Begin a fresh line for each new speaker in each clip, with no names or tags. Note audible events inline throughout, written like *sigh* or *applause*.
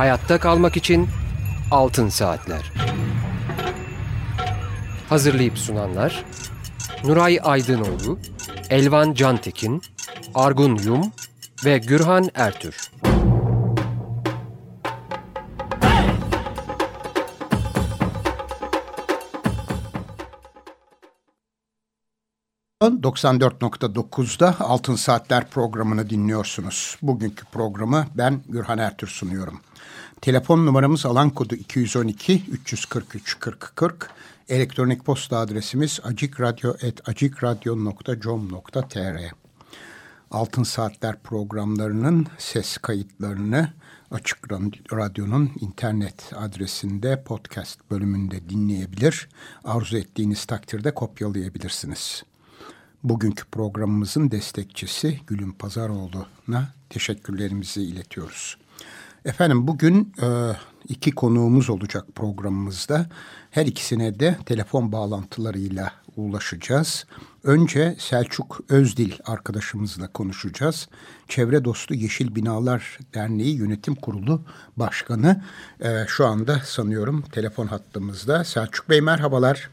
Hayatta kalmak için Altın Saatler. Hazırlayıp sunanlar Nuray Aydınoğlu, Elvan Cantekin, Argun Yum ve Gürhan Ertür.
94.9'da Altın Saatler programını dinliyorsunuz. Bugünkü programı ben Gürhan Ertür sunuyorum. Telefon numaramız alan kodu 212 343 40 40. Elektronik posta adresimiz acikradyo.com.tr Altın Saatler programlarının ses kayıtlarını Açık Radyo'nun internet adresinde podcast bölümünde dinleyebilir. Arzu ettiğiniz takdirde kopyalayabilirsiniz. Bugünkü programımızın destekçisi Gülüm Pazaroğlu'na teşekkürlerimizi iletiyoruz. Efendim bugün e, iki konuğumuz olacak programımızda. Her ikisine de telefon bağlantılarıyla ulaşacağız. Önce Selçuk Özdil arkadaşımızla konuşacağız. Çevre Dostu Yeşil Binalar Derneği Yönetim Kurulu Başkanı e, şu anda sanıyorum telefon hattımızda. Selçuk Bey merhabalar.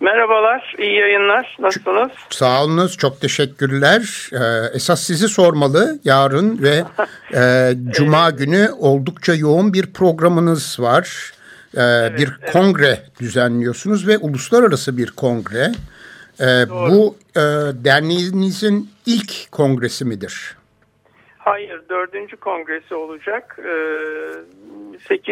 Merhabalar, iyi yayınlar. Nasılsınız?
Sağ olunuz, çok teşekkürler. Ee, esas sizi sormalı. Yarın ve e, Cuma günü oldukça yoğun bir programınız var. Ee, evet, bir evet. kongre düzenliyorsunuz ve uluslararası bir kongre. Ee, bu e, derneğinizin ilk kongresi midir?
Hayır, dördüncü kongresi olacak. Ee, 8.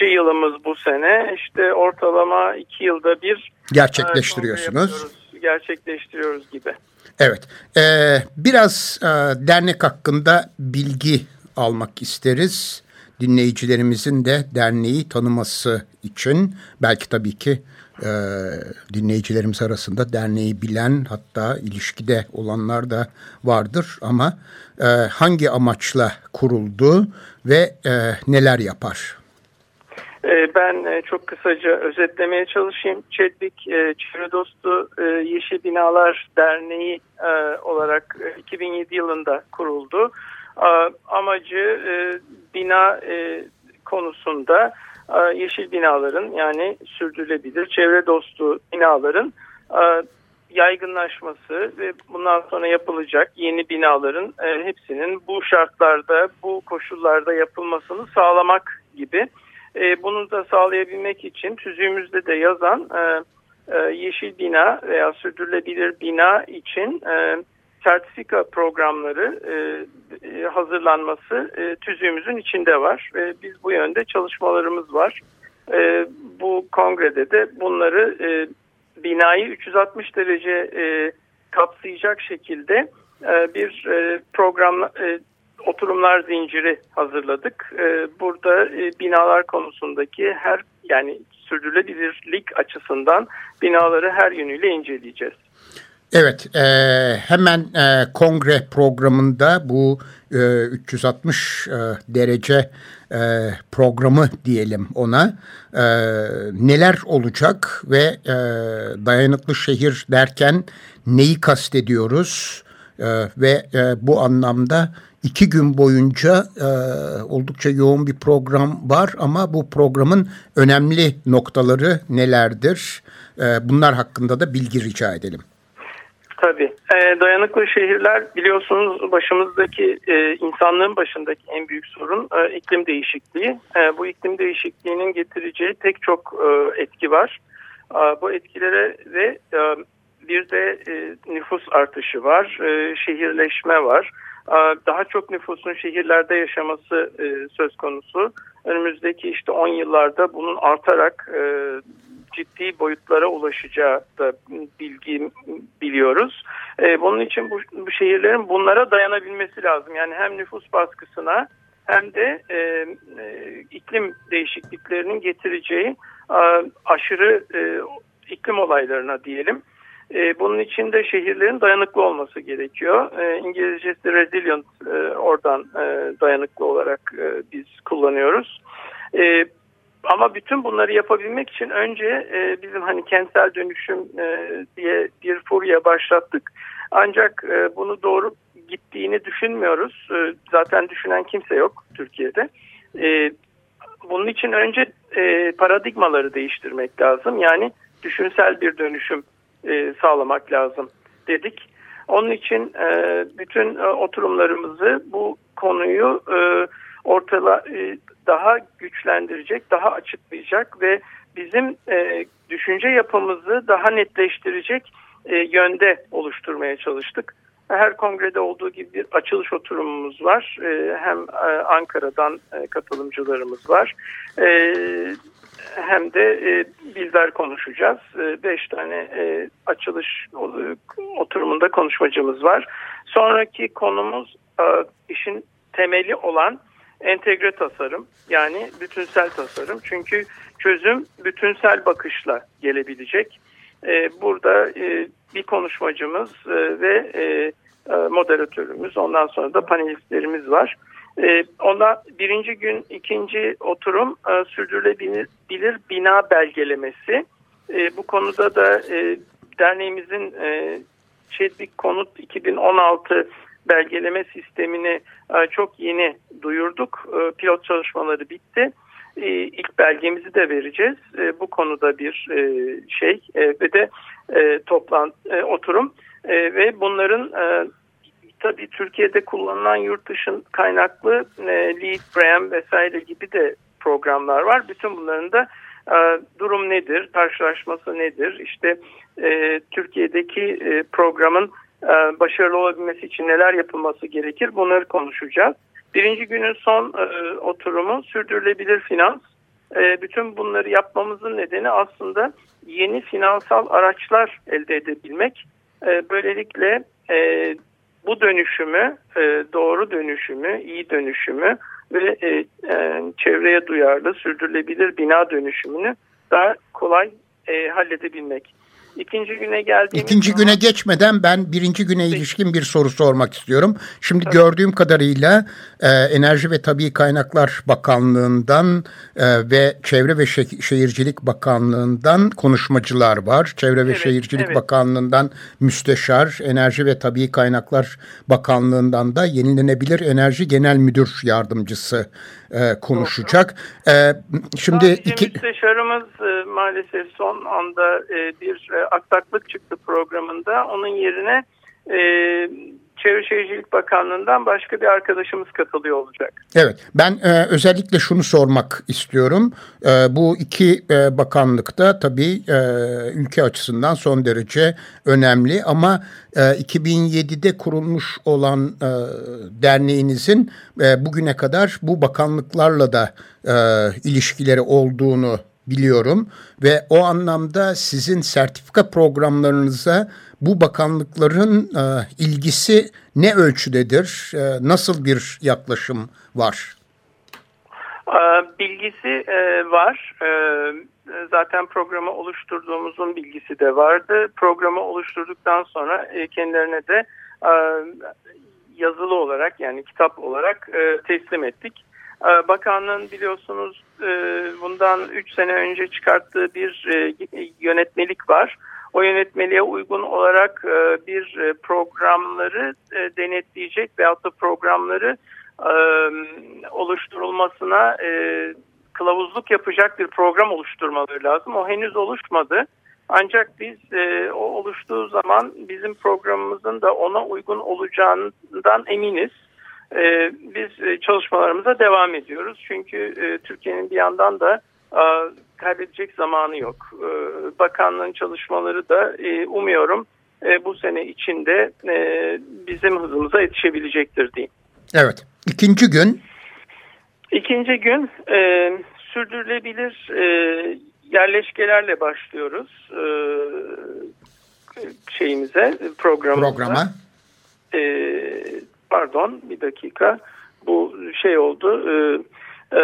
yılımız bu sene. İşte ortalama iki yılda bir
gerçekleştiriyorsunuz.
E, gerçekleştiriyoruz gibi.
Evet. Ee, biraz e, dernek hakkında bilgi almak isteriz. Dinleyicilerimizin de derneği tanıması için belki tabii ki e, dinleyicilerimiz arasında derneği bilen hatta ilişkide olanlar da vardır ama e, hangi amaçla kuruldu ve e, neler yapar?
E, ben e, çok kısaca özetlemeye çalışayım. Çelbik e, Çevre Dostu Yeşil Binalar Derneği olarak 2007 yılında kuruldu. Amacı bina konusunda yeşil binaların yani sürdürülebilir çevre dostu binaların yaygınlaşması ve bundan sonra yapılacak yeni binaların hepsinin bu şartlarda bu koşullarda yapılmasını sağlamak gibi. E, bunu da sağlayabilmek için tüzüğümüzde de yazan e, e, yeşil bina veya sürdürülebilir bina için e, sertifika programları e, e, hazırlanması e, tüzüğümüzün içinde var. ve biz bu yönde çalışmalarımız var. E, bu kongrede de bunları e, binayı 360 derece e, kapsayacak şekilde e, bir e, program e, oturumlar zinciri hazırladık. Ee, burada e, binalar konusundaki her yani sürdürülebilirlik açısından binaları her yönüyle inceleyeceğiz.
Evet, e, hemen e, kongre programında bu e, 360 e, derece e, programı diyelim ona e, neler olacak ve e, dayanıklı şehir derken neyi kastediyoruz e, ve e, bu anlamda iki gün boyunca e, oldukça yoğun bir program var ama bu programın önemli noktaları nelerdir? E, bunlar hakkında da bilgi rica edelim.
Tabii. E, dayanıklı şehirler biliyorsunuz başımızdaki e, insanlığın başındaki en büyük sorun e, iklim değişikliği. E, bu iklim değişikliğinin getireceği pek çok e, etki var. E, bu etkilere ve e, bir de e, nüfus artışı var, e, şehirleşme var. Daha çok nüfusun şehirlerde yaşaması e, söz konusu. Önümüzdeki işte 10 yıllarda bunun artarak e, ciddi boyutlara ulaşacağı da bilgi biliyoruz. E, bunun için bu, bu şehirlerin bunlara dayanabilmesi lazım. Yani hem nüfus baskısına hem de e, e, iklim değişikliklerinin getireceği e, aşırı e, iklim olaylarına diyelim e, bunun için de şehirlerin dayanıklı olması gerekiyor. E, İngilizcesi resilient e, oradan e, dayanıklı olarak e, biz kullanıyoruz. E, ama bütün bunları yapabilmek için önce e, bizim hani kentsel dönüşüm e, diye bir furya başlattık. Ancak e, bunu doğru gittiğini düşünmüyoruz. E, zaten düşünen kimse yok Türkiye'de. e, bunun için önce e, paradigmaları değiştirmek lazım. Yani düşünsel bir dönüşüm e, sağlamak lazım dedik. Onun için e, bütün e, oturumlarımızı bu konuyu e, ortala e, daha güçlendirecek, daha açıklayacak ve bizim e, düşünce yapımızı daha netleştirecek e, yönde oluşturmaya çalıştık. Her kongrede olduğu gibi bir açılış oturumumuz var. Hem Ankara'dan katılımcılarımız var. Hem de e, bizler konuşacağız. Beş tane e, açılış oturumunda konuşmacımız var. Sonraki konumuz işin temeli olan entegre tasarım yani bütünsel tasarım. Çünkü çözüm bütünsel bakışla gelebilecek. E, burada e, bir konuşmacımız e, ve e, e moderatörümüz ondan sonra da panelistlerimiz var. E, ona birinci gün ikinci oturum e, sürdürülebilir bina belgelemesi. E, bu konuda da e, derneğimizin e, Çedvik Konut 2016 belgeleme sistemini e, çok yeni duyurduk. E, pilot çalışmaları bitti. E, ilk belgemizi de vereceğiz. Bu konuda bir şey ve de toplantı oturum ve bunların tabii Türkiye'de kullanılan yurt dışı kaynaklı Lead, Brand vesaire gibi de programlar var. Bütün bunların da durum nedir, karşılaşması nedir, işte Türkiye'deki programın başarılı olabilmesi için neler yapılması gerekir bunları konuşacağız. Birinci günün son e, oturumu sürdürülebilir finans. E, bütün bunları yapmamızın nedeni aslında yeni finansal araçlar elde edebilmek. E, böylelikle e, bu dönüşümü, e, doğru dönüşümü, iyi dönüşümü ve e, e, çevreye duyarlı, sürdürülebilir bina dönüşümünü daha kolay e, halledebilmek. İkinci güne geldiğimiz
İkinci zaman... güne geçmeden ben birinci güne ilişkin bir soru sormak istiyorum. Şimdi Tabii. gördüğüm kadarıyla e, Enerji ve Tabii Kaynaklar Bakanlığı'ndan e, ve Çevre ve Şe- Şehircilik Bakanlığı'ndan konuşmacılar var. Çevre evet, ve Şehircilik evet. Bakanlığı'ndan müsteşar, Enerji ve Tabii Kaynaklar Bakanlığı'ndan da Yenilenebilir Enerji Genel Müdür Yardımcısı e, konuşacak. E,
şimdi Sadece iki... müsteşarımız e, maalesef son anda e, bir e, aksaklık çıktı programında. Onun yerine e, Çevre Şehircilik Bakanlığı'ndan başka bir arkadaşımız katılıyor olacak.
Evet ben e, özellikle şunu sormak istiyorum. E, bu iki e, bakanlıkta tabii e, ülke açısından son derece önemli ama e, 2007'de kurulmuş olan e, derneğinizin e, bugüne kadar bu bakanlıklarla da e, ilişkileri olduğunu biliyorum ve o anlamda sizin sertifika programlarınıza bu bakanlıkların e, ilgisi ne ölçüdedir? E, nasıl bir yaklaşım var?
E, bilgisi e, var. E, zaten programı oluşturduğumuzun bilgisi de vardı. Programı oluşturduktan sonra kendilerine de yazılı olarak yani kitap olarak teslim ettik. Bakanlığın biliyorsunuz bundan 3 sene önce çıkarttığı bir yönetmelik var. O yönetmeliğe uygun olarak e, bir e, programları e, denetleyecek veyahut da programları oluşturulmasına kılavuzluk yapacak bir program oluşturmaları lazım. O henüz oluşmadı. Ancak biz o oluştuğu zaman bizim programımızın da ona uygun olacağından eminiz. biz çalışmalarımıza devam ediyoruz. Çünkü Türkiye'nin bir yandan da kaybedecek zamanı yok. E, bakanlığın çalışmaları da e, umuyorum e, bu sene içinde e, bizim hızımıza yetişebilecektir diyeyim.
Evet. İkinci gün?
İkinci gün e, sürdürülebilir e, yerleşkelerle başlıyoruz e, şeyimize, programımıza. Programa. E, pardon bir dakika. Bu şey oldu. E, e,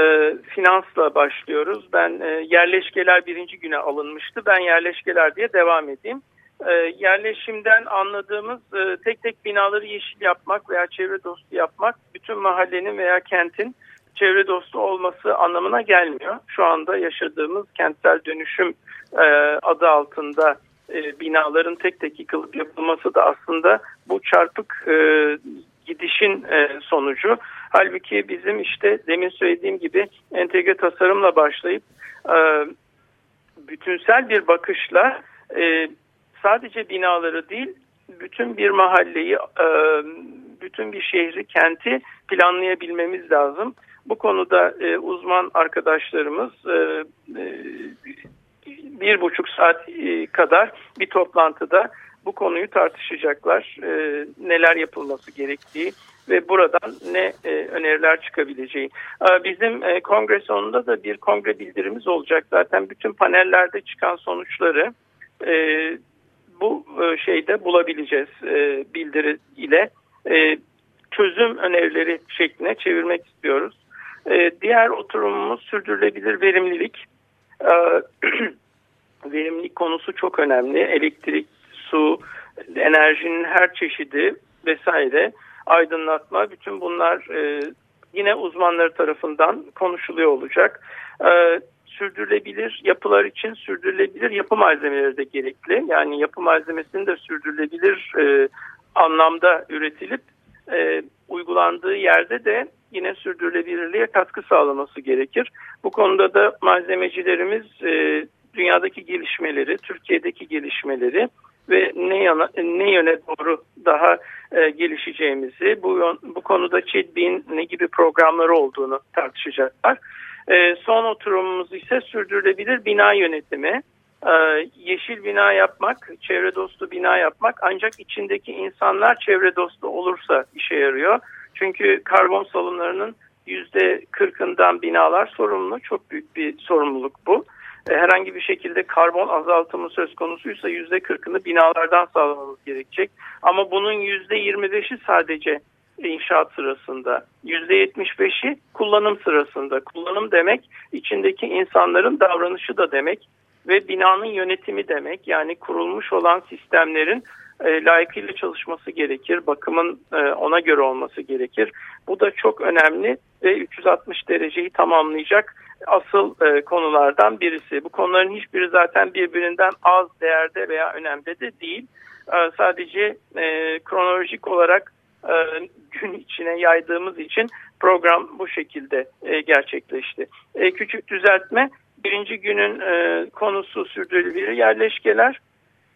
finansla başlıyoruz. Ben e, yerleşkeler birinci güne alınmıştı. Ben yerleşkeler diye devam edeyim. E, yerleşimden anladığımız e, tek tek binaları yeşil yapmak veya çevre dostu yapmak bütün mahallenin veya kentin çevre dostu olması anlamına gelmiyor. Şu anda yaşadığımız kentsel dönüşüm e, adı altında e, binaların tek tek yıkılıp yapılması da aslında bu çarpık e, gidişin e, sonucu. Halbuki bizim işte demin söylediğim gibi entegre tasarımla başlayıp e, bütünsel bir bakışla e, sadece binaları değil bütün bir mahalleyi, e, bütün bir şehri, kenti planlayabilmemiz lazım. Bu konuda e, uzman arkadaşlarımız e, bir buçuk saat kadar bir toplantıda bu konuyu tartışacaklar. Neler yapılması gerektiği ve buradan ne e, öneriler çıkabileceği. E, bizim e, kongre sonunda da bir kongre bildirimiz olacak. Zaten bütün panellerde çıkan sonuçları e, bu e, şeyde bulabileceğiz e, bildiri ile. E, çözüm önerileri şekline çevirmek istiyoruz. E, diğer oturumumuz sürdürülebilir verimlilik. E, *clears throat* verimlilik konusu çok önemli. Elektrik, su, enerjinin her çeşidi vesaire aydınlatma bütün bunlar e, yine uzmanları tarafından konuşuluyor olacak. E, sürdürülebilir yapılar için sürdürülebilir yapı malzemeleri de gerekli. Yani yapı malzemesinin de sürdürülebilir e, anlamda üretilip uygulandığı yerde de yine sürdürülebilirliğe katkı sağlaması gerekir. Bu konuda da malzemecilerimiz dünyadaki gelişmeleri, Türkiye'deki gelişmeleri ve ne yana ne yöne doğru daha e, gelişeceğimizi, bu bu konuda ÇEDBİ'nin ne gibi programları olduğunu tartışacaklar. E, son oturumumuz ise sürdürülebilir bina yönetimi. E, yeşil bina yapmak, çevre dostu bina yapmak ancak içindeki insanlar çevre dostu olursa işe yarıyor. Çünkü karbon salımlarının yüzde kırkından binalar sorumlu. Çok büyük bir sorumluluk bu. Herhangi bir şekilde karbon azaltımı söz konusuysa yüzde kırkını binalardan sağlamamız gerekecek. Ama bunun yüzde yirmi beşi sadece inşaat sırasında, yüzde yetmiş beşi kullanım sırasında. Kullanım demek içindeki insanların davranışı da demek ve binanın yönetimi demek. Yani kurulmuş olan sistemlerin e, layıkıyla çalışması gerekir. Bakımın e, ona göre olması gerekir. Bu da çok önemli ve 360 dereceyi tamamlayacak asıl e, konulardan birisi. Bu konuların hiçbiri zaten birbirinden az değerde veya önemde de değil. E, sadece e, kronolojik olarak e, gün içine yaydığımız için program bu şekilde e, gerçekleşti. E, küçük düzeltme birinci günün e, konusu sürdürülebilir yerleşkeler.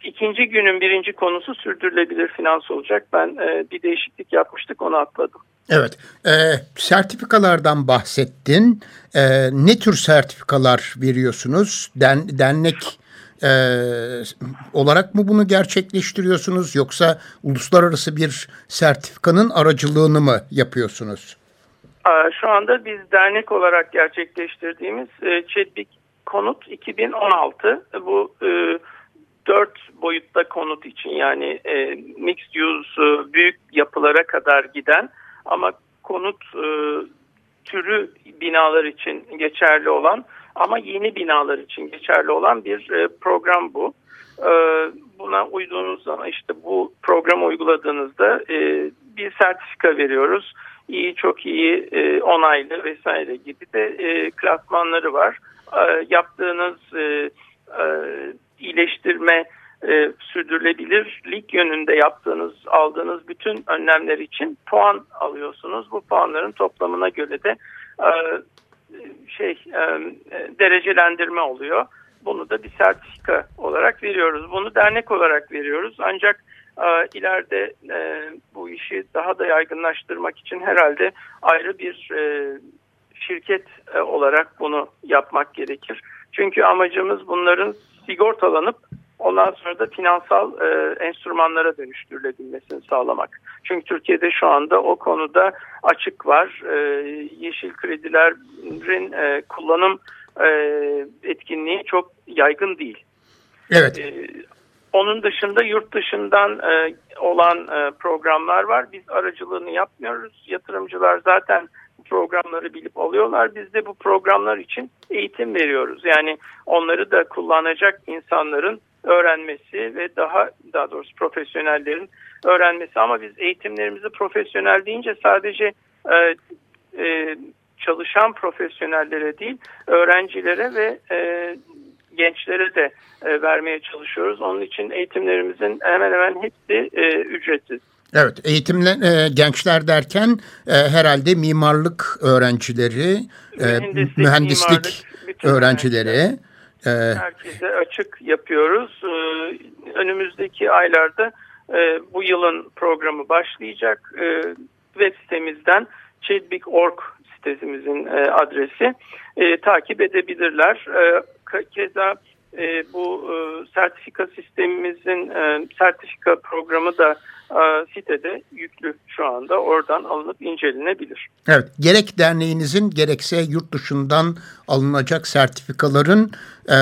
İkinci günün birinci konusu sürdürülebilir finans olacak. Ben e, bir değişiklik yapmıştık onu atladım.
Evet, e, sertifikalardan bahsettin. E, ne tür sertifikalar veriyorsunuz? Den, dernek e, olarak mı bunu gerçekleştiriyorsunuz yoksa uluslararası bir sertifikanın aracılığını mı yapıyorsunuz?
Şu anda biz dernek olarak gerçekleştirdiğimiz e, ÇEDBİK Konut 2016 bu e, dört boyutta konut için yani e, mixed use e, büyük yapılara kadar giden ama konut e, türü binalar için geçerli olan ama yeni binalar için geçerli olan bir e, program bu. E, buna uyduğunuz zaman işte bu programı uyguladığınızda e, bir sertifika veriyoruz. İyi, çok iyi, e, onaylı vesaire gibi de e, klasmanları var. E, yaptığınız e, e, iyileştirme e, sürdürülebilirlik yönünde yaptığınız, aldığınız bütün önlemler için puan alıyorsunuz. Bu puanların toplamına göre de e, şey e, derecelendirme oluyor. Bunu da bir sertifika olarak veriyoruz. Bunu dernek olarak veriyoruz. Ancak e, ileride e, bu işi daha da yaygınlaştırmak için herhalde ayrı bir e, şirket e, olarak bunu yapmak gerekir. Çünkü amacımız bunların sigortalanıp ondan sonra da finansal e, enstrümanlara dönüştürülebilmesini sağlamak. Çünkü Türkiye'de şu anda o konuda açık var. E, yeşil kredilerin e, kullanım e, etkinliği çok yaygın değil.
Evet. E,
onun dışında yurt dışından e, olan e, programlar var. Biz aracılığını yapmıyoruz. Yatırımcılar zaten programları bilip alıyorlar. Biz de bu programlar için eğitim veriyoruz. Yani onları da kullanacak insanların öğrenmesi ve daha daha doğrusu profesyonellerin öğrenmesi ama biz eğitimlerimizi profesyonel deyince sadece e, e, çalışan profesyonellere değil öğrencilere ve e, gençlere de e, vermeye çalışıyoruz. Onun için eğitimlerimizin hemen hemen hepsi e, ücretsiz.
Evet, eğitimle e, gençler derken e, herhalde mimarlık öğrencileri, mühendislik, e, mühendislik öğrencileri.
E, herkese açık yapıyoruz. E, önümüzdeki aylarda e, bu yılın programı başlayacak. E, web sitemizden chedbik.org sitemizin e, adresi e, takip edebilirler. E, keza e, bu e, sertifika sistemimizin e, sertifika programı da sitede yüklü şu anda oradan alınıp incelenebilir.
Evet gerek derneğinizin gerekse yurt dışından alınacak sertifikaların e,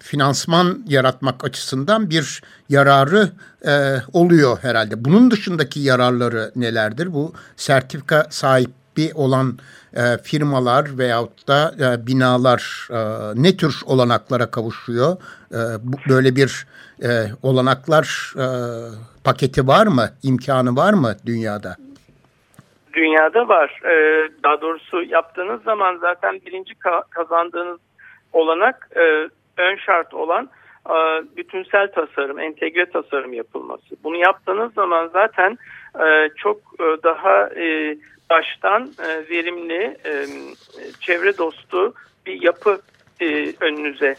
finansman yaratmak açısından bir yararı e, oluyor herhalde. Bunun dışındaki yararları nelerdir? Bu sertifika sahibi olan e, firmalar veyahut da e, binalar e, ne tür olanaklara kavuşuyor? E, bu, böyle bir e, olanaklar e, paketi var mı? İmkanı var mı dünyada?
Dünyada var. E, daha doğrusu yaptığınız zaman zaten birinci ka kazandığınız olanak e, ön şart olan e, bütünsel tasarım, entegre tasarım yapılması. Bunu yaptığınız zaman zaten e, çok e, daha e, baştan e, verimli, e, çevre dostu bir yapı e, önünüze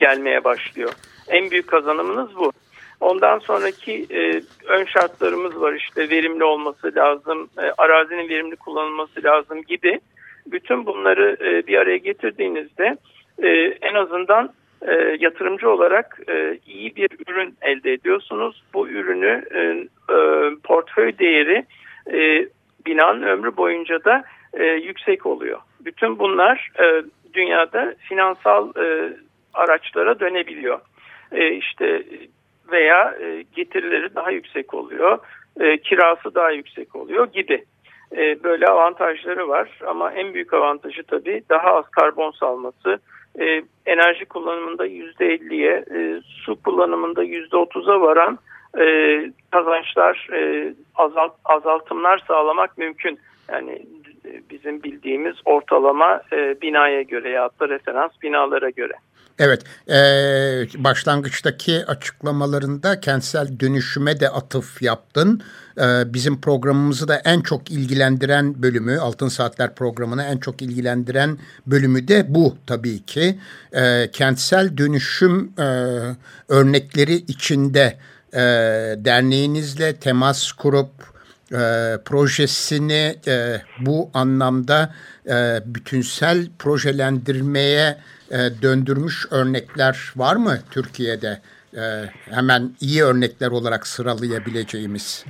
gelmeye başlıyor. En büyük kazanımınız bu. Ondan sonraki e, ön şartlarımız var işte verimli olması lazım, e, arazinin verimli kullanılması lazım gibi. Bütün bunları e, bir araya getirdiğinizde e, en azından e, yatırımcı olarak e, iyi bir ürün elde ediyorsunuz. Bu ürünü e, e, portföy değeri e, binanın ömrü boyunca da e, yüksek oluyor. Bütün bunlar e, dünyada finansal e, araçlara dönebiliyor. E, işte veya e, getirileri daha yüksek oluyor, e, kirası daha yüksek oluyor gibi. E, böyle avantajları var ama en büyük avantajı tabii daha az karbon salması, e, enerji kullanımında %50'ye, e, su kullanımında %30'a varan e, kazançlar, e, azalt, azaltımlar sağlamak mümkün. Yani bizim bildiğimiz ortalama e, binaya göre ya da referans binalara göre.
Evet, e, başlangıçtaki açıklamalarında kentsel dönüşüme de atıf yaptın. E, bizim programımızı da en çok ilgilendiren bölümü, Altın Saatler programını en çok ilgilendiren bölümü de bu tabii ki. E, kentsel dönüşüm e, örnekleri içinde e, derneğinizle temas kurup e, projesini e, bu anlamda e, bütünsel projelendirmeye e, döndürmüş örnekler var mı Türkiye'de? E, hemen iyi örnekler olarak sıralayabileceğimiz.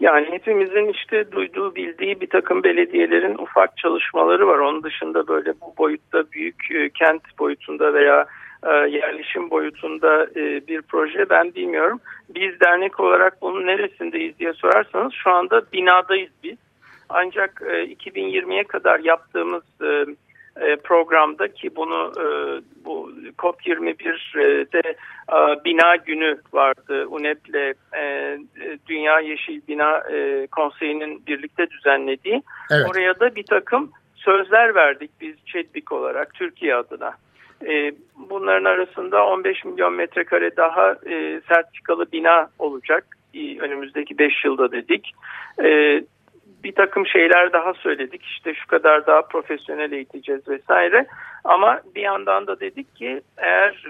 Yani hepimizin işte duyduğu bildiği bir takım belediyelerin ufak çalışmaları var. Onun dışında böyle bu boyutta büyük e, kent boyutunda veya yerleşim boyutunda e, bir proje ben bilmiyorum. Biz dernek olarak bunun neresindeyiz diye sorarsanız şu anda binadayız biz. Ancak 2020'ye kadar yaptığımız programda ki bunu bu COP21'de bina günü vardı. UNEP'le Dünya Yeşil Bina Konseyi'nin birlikte düzenlediği. Evet. Oraya da bir takım sözler verdik biz ÇEDBİK olarak Türkiye adına. E, bunların arasında 15 milyon metrekare daha e, sertifikalı bina olacak. E, önümüzdeki 5 yılda dedik. E, bir takım şeyler daha söyledik. İşte şu kadar daha profesyonel eğiteceğiz vesaire. Ama bir yandan da dedik ki eğer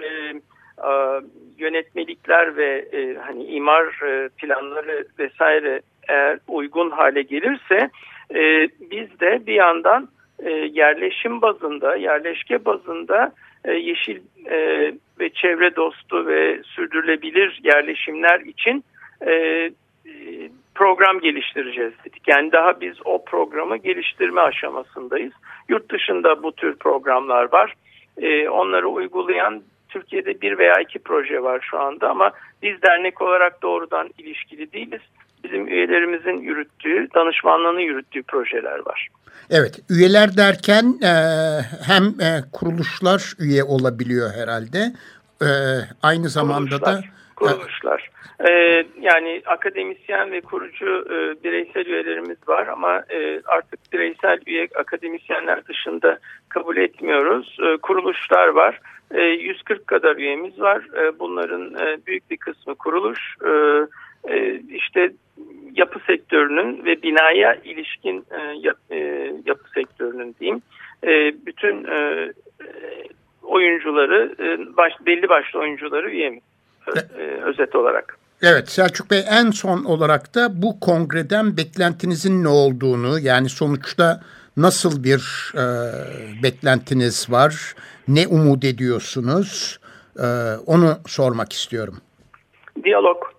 yönetmelikler ve hani imar planları vesaire eğer uygun hale gelirse biz de bir yandan yerleşim bazında yerleşke bazında e, yeşil e, ve çevre dostu ve sürdürülebilir yerleşimler için e, program geliştireceğiz dedik. Yani daha biz o programı geliştirme aşamasındayız. Yurt dışında bu tür programlar var. onları uygulayan Türkiye'de bir veya iki proje var şu anda ama biz dernek olarak doğrudan ilişkili değiliz. Bizim üyelerimizin yürüttüğü, danışmanlığını yürüttüğü projeler var.
Evet, üyeler derken e, hem e, kuruluşlar üye olabiliyor herhalde. E, aynı zamanda
kuruluşlar,
da...
Kuruluşlar. E, yani akademisyen ve kurucu e, bireysel üyelerimiz var ama e, artık bireysel üye akademisyenler dışında kabul etmiyoruz. E, kuruluşlar var. E, 140 kadar üyemiz var. E, bunların e, büyük bir kısmı kuruluş. E, işte yapı sektörünün ve binaya ilişkin e, e, yapı sektörünün diyeyim e, bütün e, oyuncuları e, baş, belli başlı oyuncuları üyemiz e, özet olarak.
Evet Selçuk Bey en son olarak da bu kongreden beklentinizin ne olduğunu yani sonuçta nasıl bir e, beklentiniz var, ne umut ediyorsunuz e, onu sormak istiyorum.
Diyalog.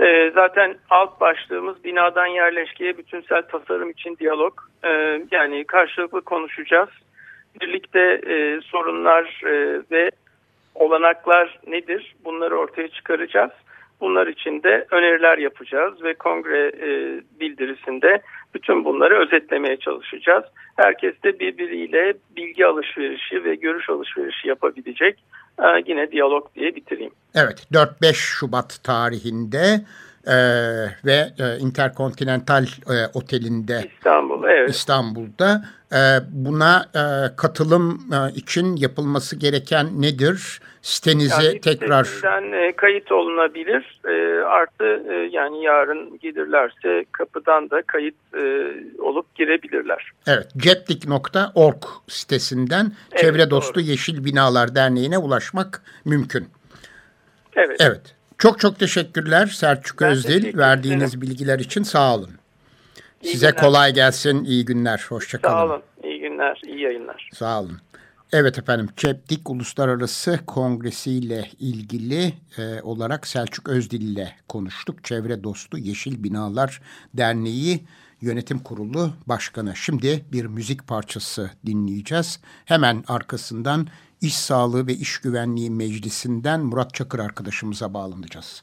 E, zaten alt başlığımız binadan yerleşkeye bütünsel tasarım için diyalog. E, yani karşılıklı konuşacağız. Birlikte e, sorunlar e, ve olanaklar nedir bunları ortaya çıkaracağız. Bunlar için de öneriler yapacağız ve kongre e, bildirisinde bütün bunları özetlemeye çalışacağız. Herkes de birbiriyle bilgi alışverişi ve görüş alışverişi yapabilecek. E, yine diyalog diye bitireyim.
Evet 4-5 Şubat tarihinde e, ve e, Interkontinental e, Oteli'nde
İstanbul, evet.
İstanbul'da e, buna e, katılım e, için yapılması gereken nedir? Sitenize
yani
tekrar
e, kayıt olunabilir. E, artı e, yani yarın gelirlerse kapıdan da kayıt e, olup girebilirler.
Evet, ceplik.org sitesinden evet, Çevre Dostu doğru. Yeşil Binalar Derneği'ne ulaşmak mümkün.
Evet.
Evet. Çok çok teşekkürler Selçuk ben Özdil. Verdiğiniz bilgiler için sağ olun. İyi Size günler. kolay gelsin. İyi günler. Hoşçakalın.
Sağ olun. İyi günler. İyi yayınlar.
Sağ olun. Evet efendim Çeptik Uluslararası Kongresi ile ilgili e, olarak Selçuk Özdil ile konuştuk. Çevre Dostu Yeşil Binalar Derneği Yönetim Kurulu Başkanı. Şimdi bir müzik parçası dinleyeceğiz. Hemen arkasından İş Sağlığı ve İş Güvenliği Meclisi'nden Murat Çakır arkadaşımıza bağlanacağız.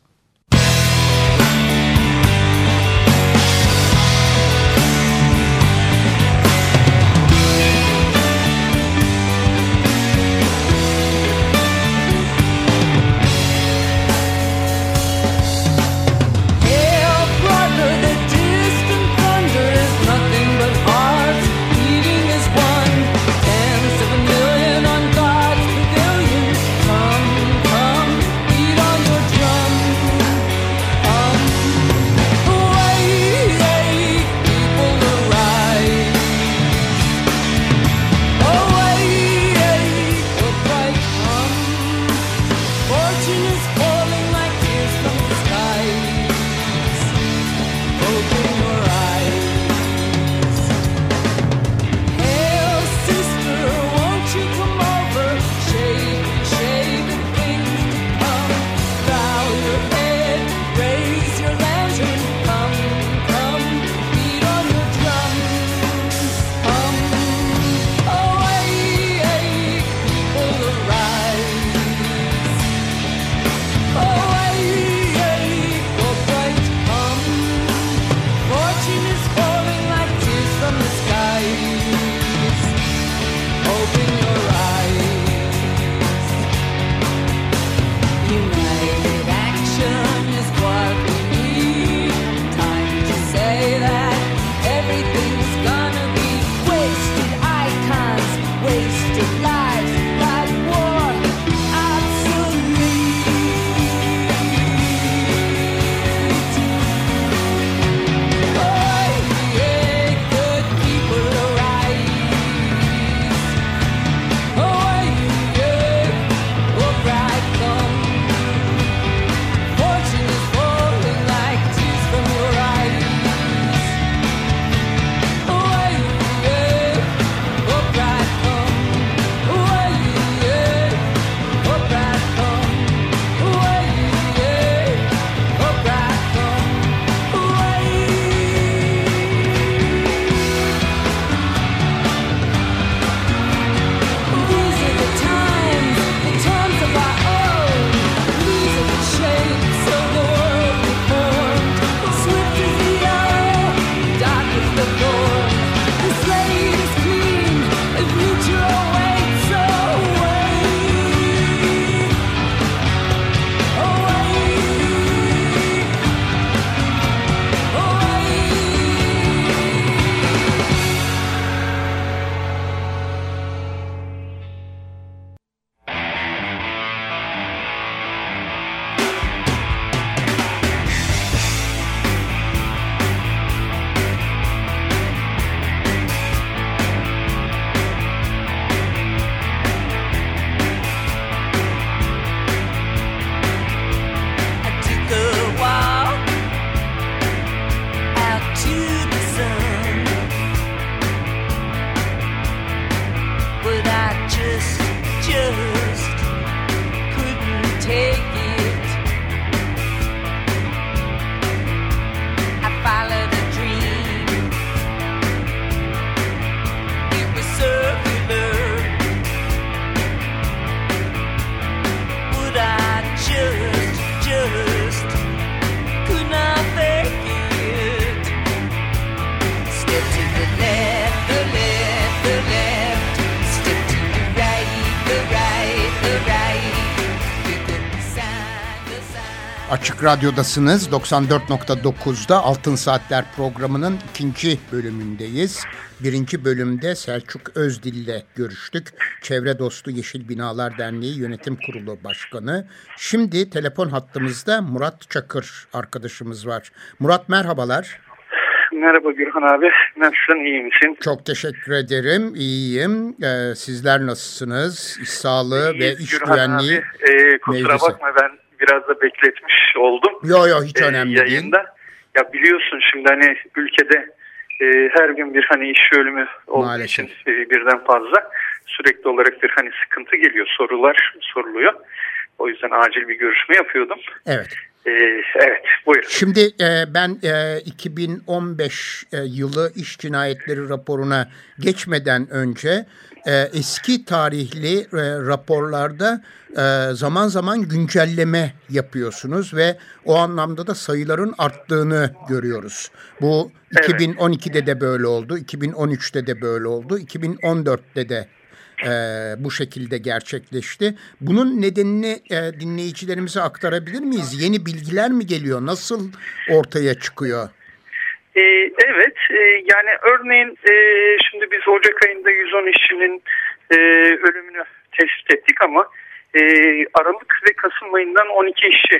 Açık Radyo'dasınız. 94.9'da Altın Saatler programının ikinci bölümündeyiz. Birinci bölümde Selçuk Özdil ile görüştük. Çevre Dostu Yeşil Binalar Derneği Yönetim Kurulu Başkanı. Şimdi telefon hattımızda Murat Çakır arkadaşımız var. Murat merhabalar.
Merhaba Gürhan abi. Nasılsın? İyi misin?
Çok teşekkür ederim. İyiyim. Ee, sizler nasılsınız? İş sağlığı İyiyiz, ve iş Gürhan güvenliği
abi. Ee, kusura mevzusu. bakma ben biraz da bekletmiş oldum.
Yok yok hiç ee, önemli yayında. değil.
Ya biliyorsun şimdi hani ülkede e, her gün bir hani iş ölümü olduğu Maalesef. için e, birden fazla sürekli olarak bir hani sıkıntı geliyor. Sorular soruluyor. O yüzden acil bir görüşme yapıyordum.
Evet.
Ee, evet buyurun.
Şimdi e, ben e, 2015 e, yılı iş cinayetleri raporuna geçmeden önce e, eski tarihli e, raporlarda e, zaman zaman güncelleme yapıyorsunuz ve o anlamda da sayıların arttığını görüyoruz. Bu evet. 2012'de de böyle oldu, 2013'te de böyle oldu, 2014'te de e, bu şekilde gerçekleşti. Bunun nedenini e, dinleyicilerimize aktarabilir miyiz? Yeni bilgiler mi geliyor? Nasıl ortaya çıkıyor?
E, evet, e, yani örneğin e, şimdi biz Ocak ayında 110 işçinin e, ölümünü tespit ettik ama e, Aralık ve Kasım ayından 12 işçi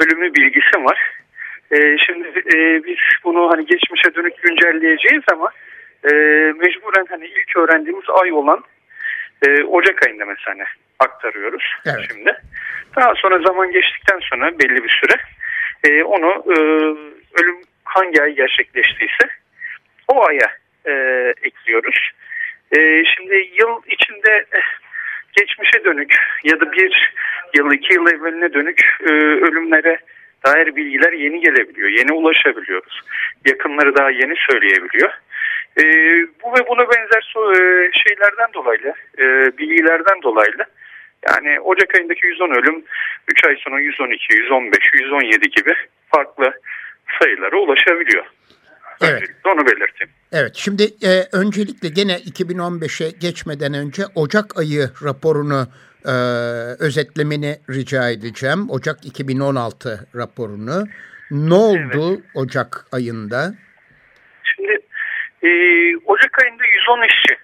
ölümü bilgisi var. E, şimdi e, biz bunu hani geçmişe dönük güncelleyeceğiz ama e, mecburen hani ilk öğrendiğimiz ay olan e, Ocak ayında mesela aktarıyoruz evet. şimdi. Daha sonra zaman geçtikten sonra belli bir süre e, onu e, ölüm hangi ay gerçekleştiyse o aya e, ekliyoruz. E, şimdi yıl içinde geçmişe dönük ya da bir yıl iki yıl evveline dönük e, ölümlere dair bilgiler yeni gelebiliyor. Yeni ulaşabiliyoruz. Yakınları daha yeni söyleyebiliyor. E, bu ve buna benzer e, şeylerden dolayı, e, bilgilerden dolayı yani Ocak ayındaki 110 ölüm 3 ay sonra 112, 115, 117 gibi farklı sayılara ulaşabiliyor. Evet. Öncelikle onu belirteyim.
Evet şimdi e, öncelikle gene 2015'e geçmeden önce Ocak ayı raporunu e, özetlemeni rica edeceğim. Ocak 2016 raporunu. Ne oldu evet. Ocak ayında?
Şimdi e, Ocak ayında 110 işçi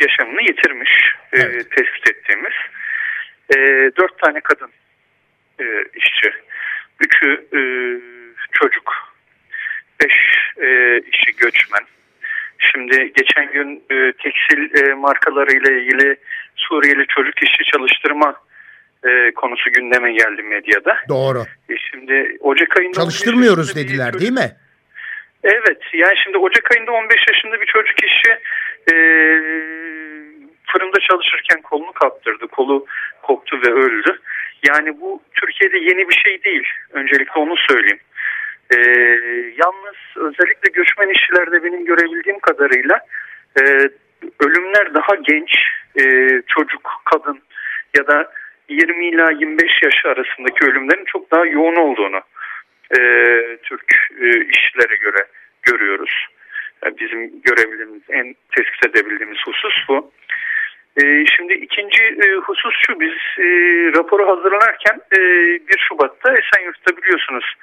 yaşamını yitirmiş e, evet. e, tespit ettiğimiz. E, 4 tane kadın e, işçi. Üçü e, çocuk. 5 e, işçi göçmen. Şimdi geçen gün e, tekstil e, markalarıyla ilgili Suriyeli çocuk işçi çalıştırma e, konusu gündeme geldi medyada.
Doğru.
E, şimdi Ocak ayında...
Çalıştırmıyoruz dediler çocuk, değil mi?
Evet yani şimdi Ocak ayında 15 yaşında bir çocuk işi e, fırında çalışırken kolunu kaptırdı. Kolu koptu ve öldü. Yani bu Türkiye'de yeni bir şey değil. Öncelikle onu söyleyeyim. E, yalnız özellikle göçmen işçilerde benim görebildiğim kadarıyla e, ölümler daha genç e, çocuk, kadın ya da 20 ila 25 yaş arasındaki ölümlerin çok daha yoğun olduğunu e, Türk e, işçilere göre görüyoruz. Yani bizim görebildiğimiz, en tespit edebildiğimiz husus bu. E, şimdi ikinci e, husus şu, biz e, raporu hazırlanırken e, 1 Şubat'ta Esenyurt'ta biliyorsunuz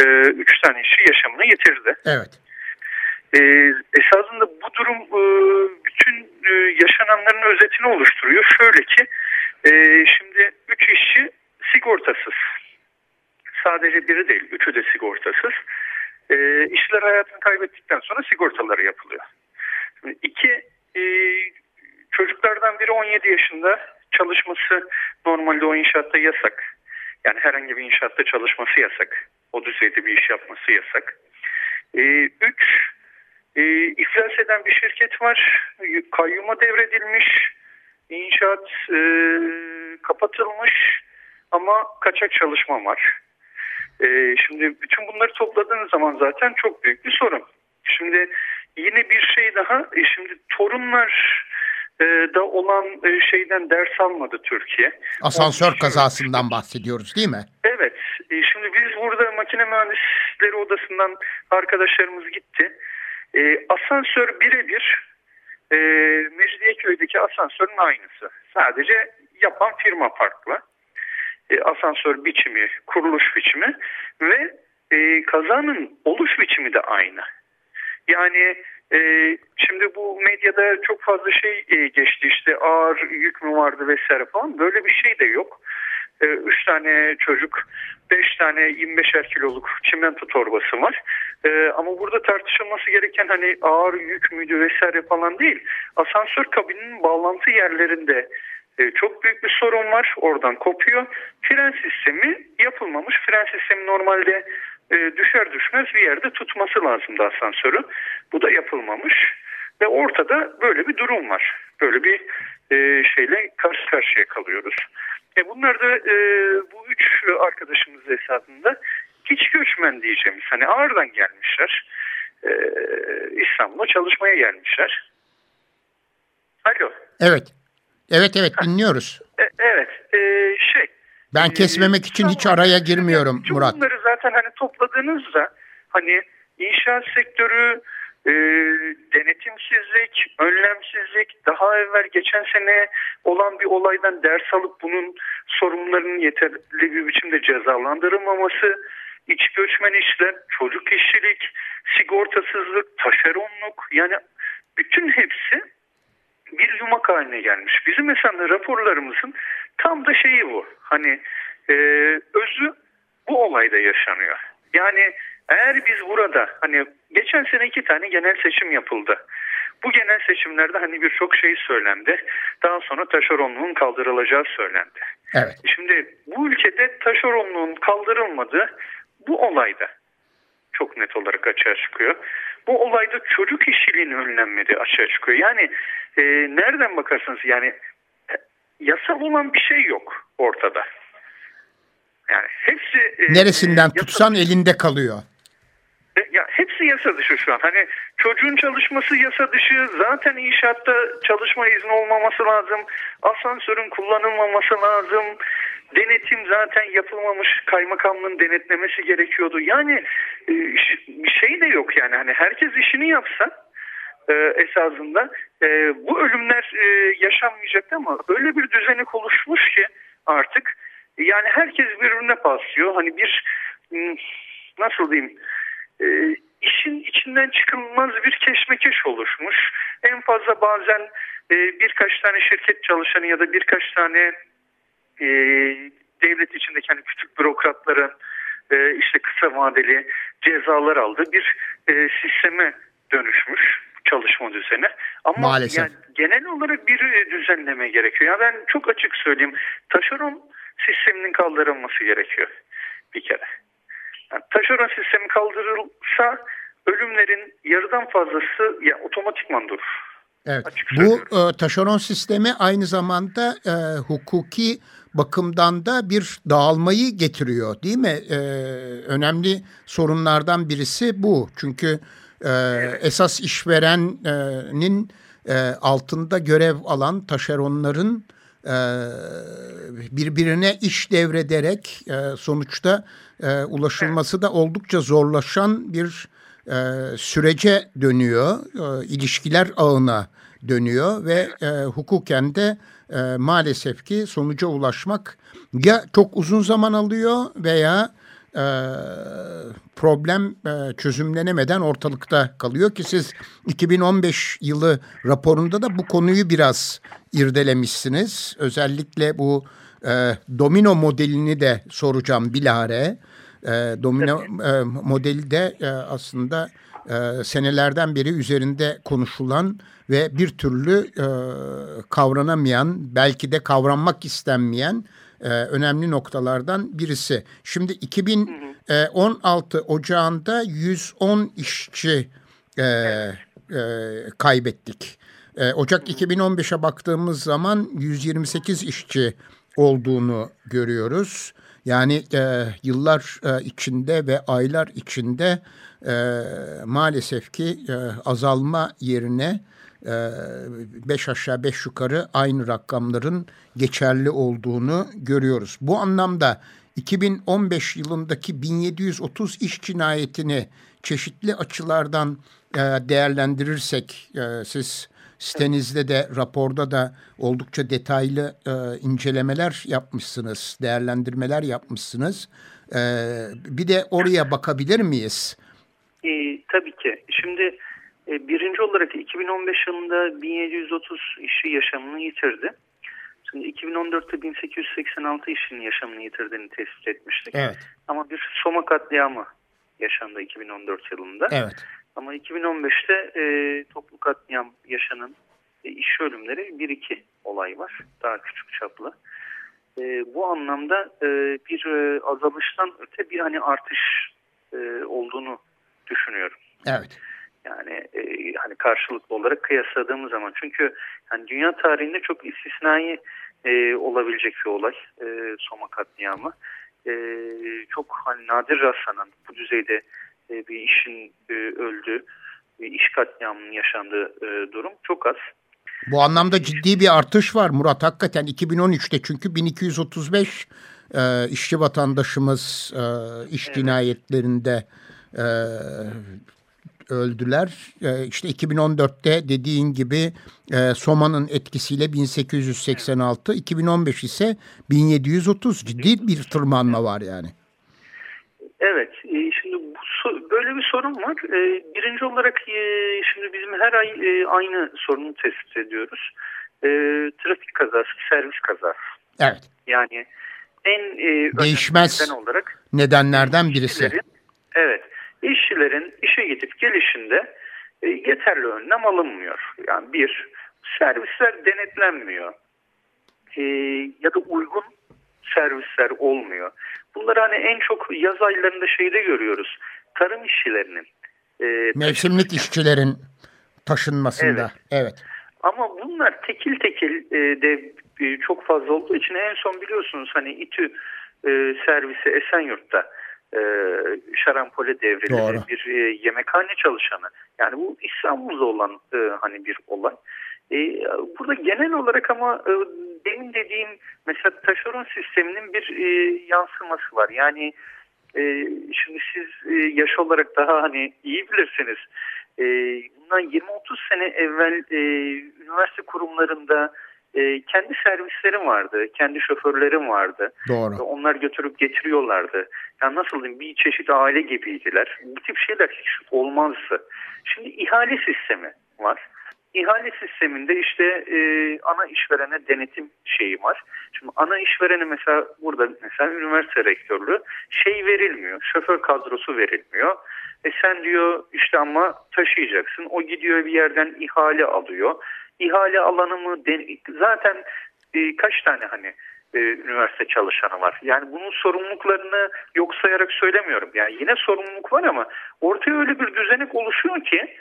e, üç tane işçi yaşamını yitirdi.
Evet.
E, esasında bu durum e, bütün e, yaşananların özetini oluşturuyor. Şöyle ki e, şimdi üç işçi sigortasız. Sadece biri değil, üçü de sigortasız. E, işçiler hayatını kaybettikten sonra sigortaları yapılıyor. Şimdi iki e, çocuklardan biri 17 yaşında çalışması normalde o inşaatta yasak. Yani herhangi bir inşaatta çalışması yasak. O düzeyde bir iş yapması yasak. E, üç, e, iflas eden bir şirket var. Kayyuma devredilmiş. İnşaat e, kapatılmış ama kaçak çalışma var. E, şimdi bütün bunları topladığınız zaman zaten çok büyük bir sorun. Şimdi yine bir şey daha. E, şimdi torunlar da olan e, şeyden ders almadı Türkiye.
Asansör kazasından bahsediyoruz değil mi?
Evet. E, şimdi biz burada makine mühendisleri odasından arkadaşlarımız gitti. Asansör birebir Mecidiyeköy'deki asansörün aynısı. Sadece yapan firma farklı. e, asansör biçimi, kuruluş biçimi ve e, kazanın oluş biçimi de aynı. Yani e, şimdi bu medyada çok fazla şey e, geçti işte ağır yük mü vardı vesaire falan böyle bir şey de yok. E, üç tane çocuk, beş tane 25'er kiloluk çimento torbası var. E, ama burada tartışılması gereken hani ağır yük müydü vesaire falan değil. Asansör kabinin bağlantı yerlerinde e, çok büyük bir sorun var. Oradan kopuyor. Fren sistemi yapılmamış. Fren sistemi normalde e, düşer düşmez bir yerde tutması lazımdı asansörü. Bu da yapılmamış ve ortada böyle bir durum var. Böyle bir e, şeyle karşı karşıya kalıyoruz. E bunlar da e, bu üç arkadaşımız esasında hiç göçmen diyeceğimiz hani ağırdan gelmişler. E, İstanbul'a çalışmaya gelmişler. Alo.
Evet. Evet evet dinliyoruz.
E, evet. E, şey
ben kesmemek için hiç araya girmiyorum Murat.
Bunları zaten hani topladığınızda hani inşaat sektörü, e, denetimsizlik, önlemsizlik, daha evvel geçen sene olan bir olaydan ders alıp bunun sorunlarının yeterli bir biçimde cezalandırılmaması, iç göçmen işler, çocuk işçilik, sigortasızlık, taşeronluk yani bütün hepsi bir yumak haline gelmiş. Bizim mesela raporlarımızın tam da şeyi bu. Hani e, özü bu olayda yaşanıyor. Yani eğer biz burada hani geçen sene iki tane genel seçim yapıldı. Bu genel seçimlerde hani birçok şey söylendi. Daha sonra taşeronluğun kaldırılacağı söylendi.
Evet.
Şimdi bu ülkede taşeronluğun kaldırılmadığı bu olayda çok net olarak açığa çıkıyor. Bu olayda çocuk işçiliğinin önlenmediği açığa çıkıyor. Yani e, nereden bakarsanız yani e, yasal olan bir şey yok ortada. Yani hepsi
e, neresinden e, tutsan yasa, elinde kalıyor.
E, ya hepsi yasa dışı şu an. Hani çocuğun çalışması yasa dışı, zaten inşaatta çalışma izni olmaması lazım. Asansörün kullanılmaması lazım. Denetim zaten yapılmamış. Kaymakamlığın denetlemesi gerekiyordu. Yani e, bir şey de yok yani. Hani herkes işini yapsa e, esasında e, bu ölümler yaşanmayacaktı ama öyle bir düzenek oluşmuş ki artık yani herkes birbirine paslıyor. Hani bir hmm, nasıl diyeyim işin içinden çıkılmaz bir keşmekeş oluşmuş. En fazla bazen birkaç tane şirket çalışanı ya da birkaç tane e, devlet içindeki hani küçük bürokratların e, işte kısa vadeli cezalar aldı bir e, sisteme dönüşmüş çalışma düzeni. Ama Maalesef. Yani genel olarak bir düzenleme gerekiyor. Ya ben çok açık söyleyeyim. Taşeron sisteminin kaldırılması gerekiyor bir kere. Yani taşeron sistemi kaldırılsa ölümlerin yarıdan fazlası ya otomatikman durur.
Evet. Bu e, taşeron sistemi aynı zamanda e, hukuki bakımdan da bir dağılmayı getiriyor değil mi? E, önemli sorunlardan birisi bu. Çünkü e, esas işverenin e, altında görev alan taşeronların e, birbirine iş devrederek e, sonuçta e, ulaşılması da oldukça zorlaşan bir e, sürece dönüyor. E, ilişkiler ağına dönüyor ve e, hukuken de e, maalesef ki sonuca ulaşmak ya çok uzun zaman alıyor veya e, problem e, çözümlenemeden ortalıkta kalıyor ki siz 2015 yılı raporunda da bu konuyu biraz irdelemişsiniz. Özellikle bu e, domino modelini de soracağım bilahare. E, domino e, modeli de e, aslında e, senelerden beri üzerinde konuşulan ve bir türlü e, kavranamayan, belki de kavranmak istenmeyen e, önemli noktalardan birisi. Şimdi 2016 e, Ocağı'nda 110 işçi e, e, kaybettik. E, Ocak 2015'e baktığımız zaman 128 işçi olduğunu görüyoruz. Yani e, yıllar e, içinde ve aylar içinde e, maalesef ki e, azalma yerine ee, beş aşağı beş yukarı aynı rakamların geçerli olduğunu görüyoruz. Bu anlamda 2015 yılındaki 1730 iş cinayetini çeşitli açılardan e, değerlendirirsek e, siz sitenizde de raporda da oldukça detaylı e, incelemeler yapmışsınız, değerlendirmeler yapmışsınız. E, bir de oraya bakabilir miyiz?
E, tabii ki. Şimdi e, birinci olarak 2015 yılında 1730 işçi yaşamını yitirdi. Şimdi 2014'te 1886 işçinin yaşamını yitirdiğini tespit etmiştik.
Evet.
Ama bir Soma katliamı yaşandı 2014 yılında.
Evet.
Ama 2015'te e, toplu katliam yaşanan e, iş ölümleri 1-2 olay var. Daha küçük çaplı. E, bu anlamda e, bir e, azalıştan öte bir hani artış e, olduğunu düşünüyorum.
Evet.
Yani e, hani karşılıklı olarak kıyasladığımız zaman çünkü hani dünya tarihinde çok istisnai e, olabilecek bir olay e, Soma katliamı. E, çok hani nadir rastlanan bu düzeyde e, bir işin e, öldüğü, bir iş katliamının yaşandığı e, durum çok az.
Bu anlamda ciddi bir artış var Murat. Hakikaten 2013'te çünkü 1235 e, işçi vatandaşımız e, iş evet. cinayetlerinde e, öldüler. E, işte 2014'te dediğin gibi e, Soma'nın etkisiyle 1886, 2015 ise 1730 ciddi bir tırmanma var yani.
Evet, e, şimdi bu, böyle bir sorun var. E, birinci olarak e, şimdi bizim her ay aynı sorunu tespit ediyoruz. Trafik kazası, servis kazası.
Evet.
Yani en
değişmez neden olarak nedenlerden birisi.
Evet, işçilerin işe gidip gelişinde yeterli önlem alınmıyor. Yani bir, servisler denetlenmiyor. Ya da uygun servisler olmuyor. Bunları hani en çok yaz aylarında şeyde görüyoruz. Tarım işçilerinin.
E, Mevsimlik işçilerin taşınmasında. Evet. evet.
Ama bunlar tekil tekil e, de e, çok fazla olduğu için en son biliyorsunuz hani İTÜ e, servisi Esenyurt'ta e, şarampole devrildi bir e, yemekhane çalışanı. Yani bu İstanbul'da olan e, hani bir olay. E, burada genel olarak ama e, demin dediğim mesela taşeron sisteminin bir e, yansıması var. Yani e, şimdi siz e, yaş olarak daha hani iyi bilirsiniz. E, bundan 20-30 sene evvel e, üniversite kurumlarında e, kendi servislerim vardı, kendi şoförlerim vardı.
Doğru.
Onlar götürüp getiriyorlardı. Yani nasıl diyeyim bir çeşit aile gibiydiler. Bu tip şeyler hiç olmazdı. Şimdi ihale sistemi var. İhale sisteminde işte e, ana işverene denetim şeyi var. Şimdi ana işverene mesela burada mesela üniversite rektörlüğü şey verilmiyor. Şoför kadrosu verilmiyor. E sen diyor işte ama taşıyacaksın. O gidiyor bir yerden ihale alıyor. İhale alanı mı zaten e, kaç tane hani e, üniversite çalışanı var. Yani bunun sorumluluklarını yok sayarak söylemiyorum. Yani yine sorumluluk var ama ortaya öyle bir düzenek oluşuyor ki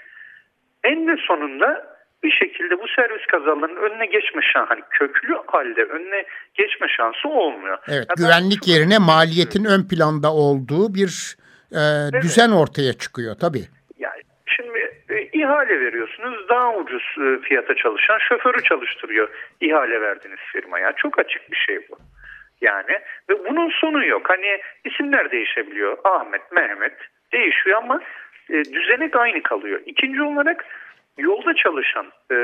en de sonunda bir şekilde bu servis kazalarının önüne geçme şansı hani köklü halde önüne geçme şansı olmuyor.
Evet, yani güvenlik ben, yerine maliyetin ön planda olduğu bir e, evet. düzen ortaya çıkıyor tabii.
Yani şimdi e, ihale veriyorsunuz daha ucuz e, fiyata çalışan şoförü çalıştırıyor ihale verdiğiniz firmaya. Çok açık bir şey bu. Yani ve bunun sonu yok. Hani isimler değişebiliyor. Ahmet, Mehmet değişiyor ama e, düzenek aynı kalıyor. İkinci olarak yolda çalışan e,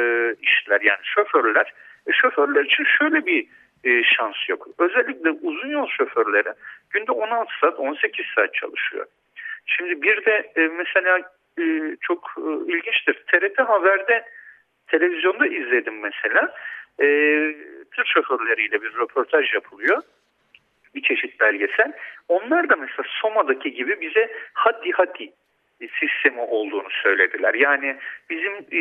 işler yani şoförler e, şoförler için şöyle bir e, şans yok. Özellikle uzun yol şoförleri günde 16 saat 18 saat çalışıyor. Şimdi bir de e, mesela e, çok e, ilginçtir. TRT Haber'de televizyonda izledim mesela. E, tır şoförleriyle bir röportaj yapılıyor. Bir çeşit belgesel. Onlar da mesela Soma'daki gibi bize hadi hadi sistemi olduğunu söylediler. Yani bizim e,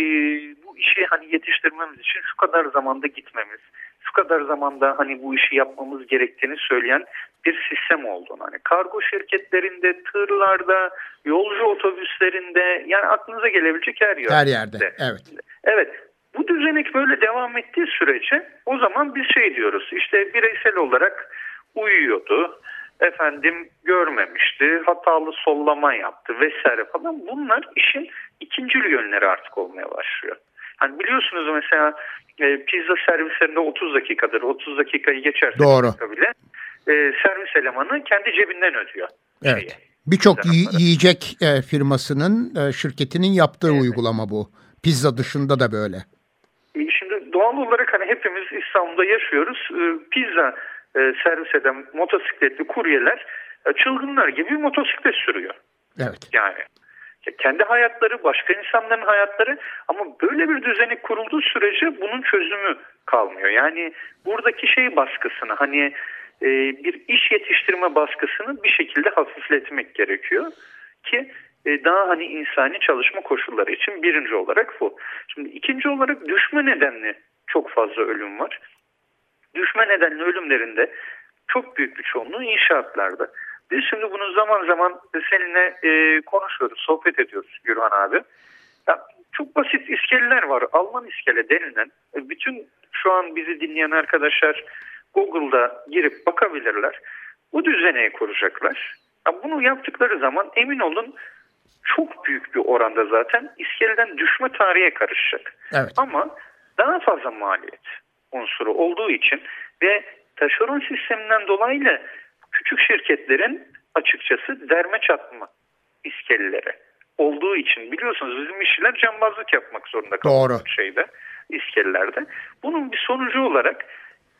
bu işi hani yetiştirmemiz için şu kadar zamanda gitmemiz, şu kadar zamanda hani bu işi yapmamız gerektiğini söyleyen bir sistem olduğunu. Hani kargo şirketlerinde, tırlarda, yolcu otobüslerinde yani aklınıza gelebilecek her yerde.
Her yerde. Evet.
Evet. Bu düzenek böyle devam ettiği sürece o zaman biz şey diyoruz işte bireysel olarak uyuyordu efendim görmemişti, hatalı sollama yaptı vesaire falan. Bunlar işin ikinci yönleri artık olmaya başlıyor. Hani biliyorsunuz mesela e, pizza servislerinde 30 dakikadır. 30 dakikayı geçerse
Doğru.
bile e, servis elemanı kendi cebinden ödüyor.
Evet. Birçok yiyecek e, firmasının, e, şirketinin yaptığı evet. uygulama bu. Pizza dışında da böyle.
doğal olarak hani hepimiz İstanbul'da yaşıyoruz. E, pizza e, servis eden motosikletli kuryeler e, çılgınlar gibi motosiklet sürüyor.
Evet.
Yani kendi hayatları, başka insanların hayatları ama böyle bir düzenek kurulduğu sürece bunun çözümü kalmıyor. Yani buradaki şey baskısını hani e, bir iş yetiştirme baskısını bir şekilde hafifletmek gerekiyor ki e, daha hani insani çalışma koşulları için birinci olarak bu. Şimdi ikinci olarak düşme nedenli çok fazla ölüm var. Düşme nedenli ölümlerinde çok büyük bir çoğunluğu inşaatlarda. Biz şimdi bunu zaman zaman seninle e, konuşuyoruz, sohbet ediyoruz Gürhan abi. Ya, çok basit iskeleler var. Alman iskele denilen. E, bütün şu an bizi dinleyen arkadaşlar Google'da girip bakabilirler. Bu düzeneyi kuracaklar. Ya, bunu yaptıkları zaman emin olun çok büyük bir oranda zaten iskeleden düşme tarihe karışacak.
Evet.
Ama daha fazla maliyet unsuru olduğu için ve taşeron sisteminden dolayı küçük şirketlerin açıkçası derme çatma iskelelere olduğu için biliyorsunuz bizim işçiler cambazlık yapmak zorunda kalıyor şeyde iskelelerde. Bunun bir sonucu olarak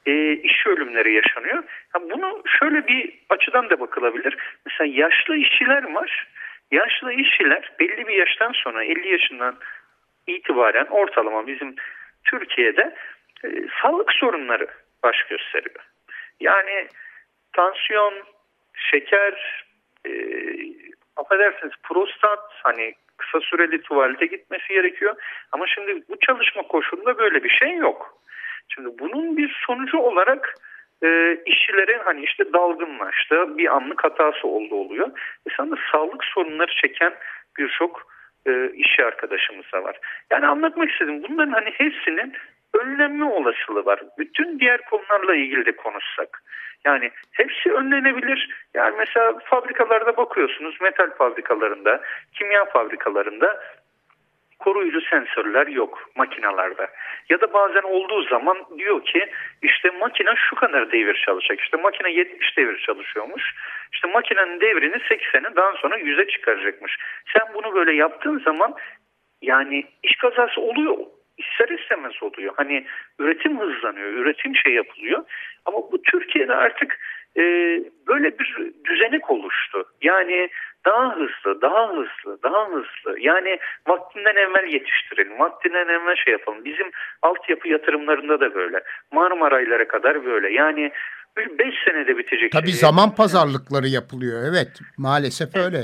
e, iş ölümleri yaşanıyor. Yani bunu şöyle bir açıdan da bakılabilir. Mesela yaşlı işçiler var. Yaşlı işçiler belli bir yaştan sonra 50 yaşından itibaren ortalama bizim Türkiye'de e, sağlık sorunları baş gösteriyor. Yani tansiyon, şeker, e, affedersiniz prostat hani kısa süreli tuvalete gitmesi gerekiyor. Ama şimdi bu çalışma koşulunda böyle bir şey yok. Şimdi bunun bir sonucu olarak e, işçilerin hani işte dalgınlaştı, bir anlık hatası oldu oluyor. Mesela sağlık sorunları çeken birçok e, işçi arkadaşımız da var. Yani anlatmak istedim bunların hani hepsinin önlenme olasılığı var. Bütün diğer konularla ilgili de konuşsak. Yani hepsi önlenebilir. Yani mesela fabrikalarda bakıyorsunuz metal fabrikalarında, kimya fabrikalarında koruyucu sensörler yok makinalarda. Ya da bazen olduğu zaman diyor ki işte makine şu kadar devir çalışacak. İşte makine 70 devir çalışıyormuş. İşte makinenin devrini 80'i daha sonra 100'e çıkaracakmış. Sen bunu böyle yaptığın zaman yani iş kazası oluyor ister istemez oluyor. Hani üretim hızlanıyor, üretim şey yapılıyor. Ama bu Türkiye'de artık e, böyle bir düzenek oluştu. Yani daha hızlı, daha hızlı, daha hızlı. Yani vaktinden evvel yetiştirelim, vaktinden evvel şey yapalım. Bizim altyapı yatırımlarında da böyle. Marmaraylara kadar böyle. Yani 5 senede bitecek.
Tabii şey. zaman pazarlıkları yapılıyor. Evet maalesef öyle.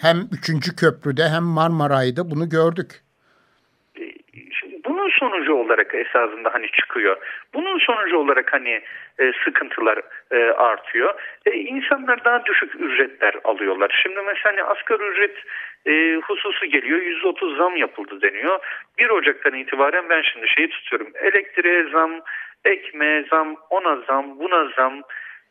Hem 3. köprüde hem Marmaray'da bunu gördük
sonucu olarak esasında hani çıkıyor. Bunun sonucu olarak hani e, sıkıntılar e, artıyor. E, insanlar daha düşük ücretler alıyorlar. Şimdi mesela hani asgari ücret e, hususu geliyor. 130 zam yapıldı deniyor. 1 Ocak'tan itibaren ben şimdi şeyi tutuyorum. Elektriğe zam, ekmeğe zam, ona zam, buna zam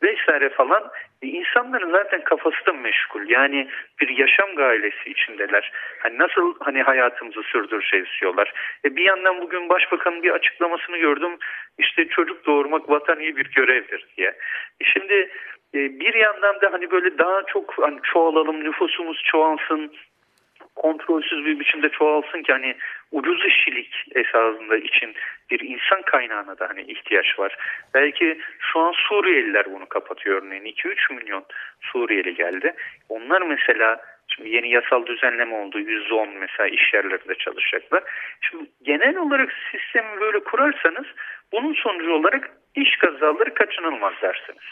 vesaire falan e, insanların zaten kafası da meşgul. Yani bir yaşam gailesi içindeler. Hani nasıl hani hayatımızı sürdüreceğiz istiyorlar. E bir yandan bugün başbakanın bir açıklamasını gördüm. İşte çocuk doğurmak vatani bir görevdir diye. E şimdi e, bir yandan da hani böyle daha çok hani çoğalalım, nüfusumuz çoğalsın, kontrolsüz bir biçimde çoğalsın ki hani ucuz işçilik esasında için bir insan kaynağına da hani ihtiyaç var. Belki şu an Suriyeliler bunu kapatıyor örneğin 2-3 milyon Suriyeli geldi. Onlar mesela şimdi yeni yasal düzenleme oldu %10 mesela iş yerlerinde çalışacaklar. Şimdi genel olarak sistemi böyle kurarsanız bunun sonucu olarak iş kazaları kaçınılmaz dersiniz.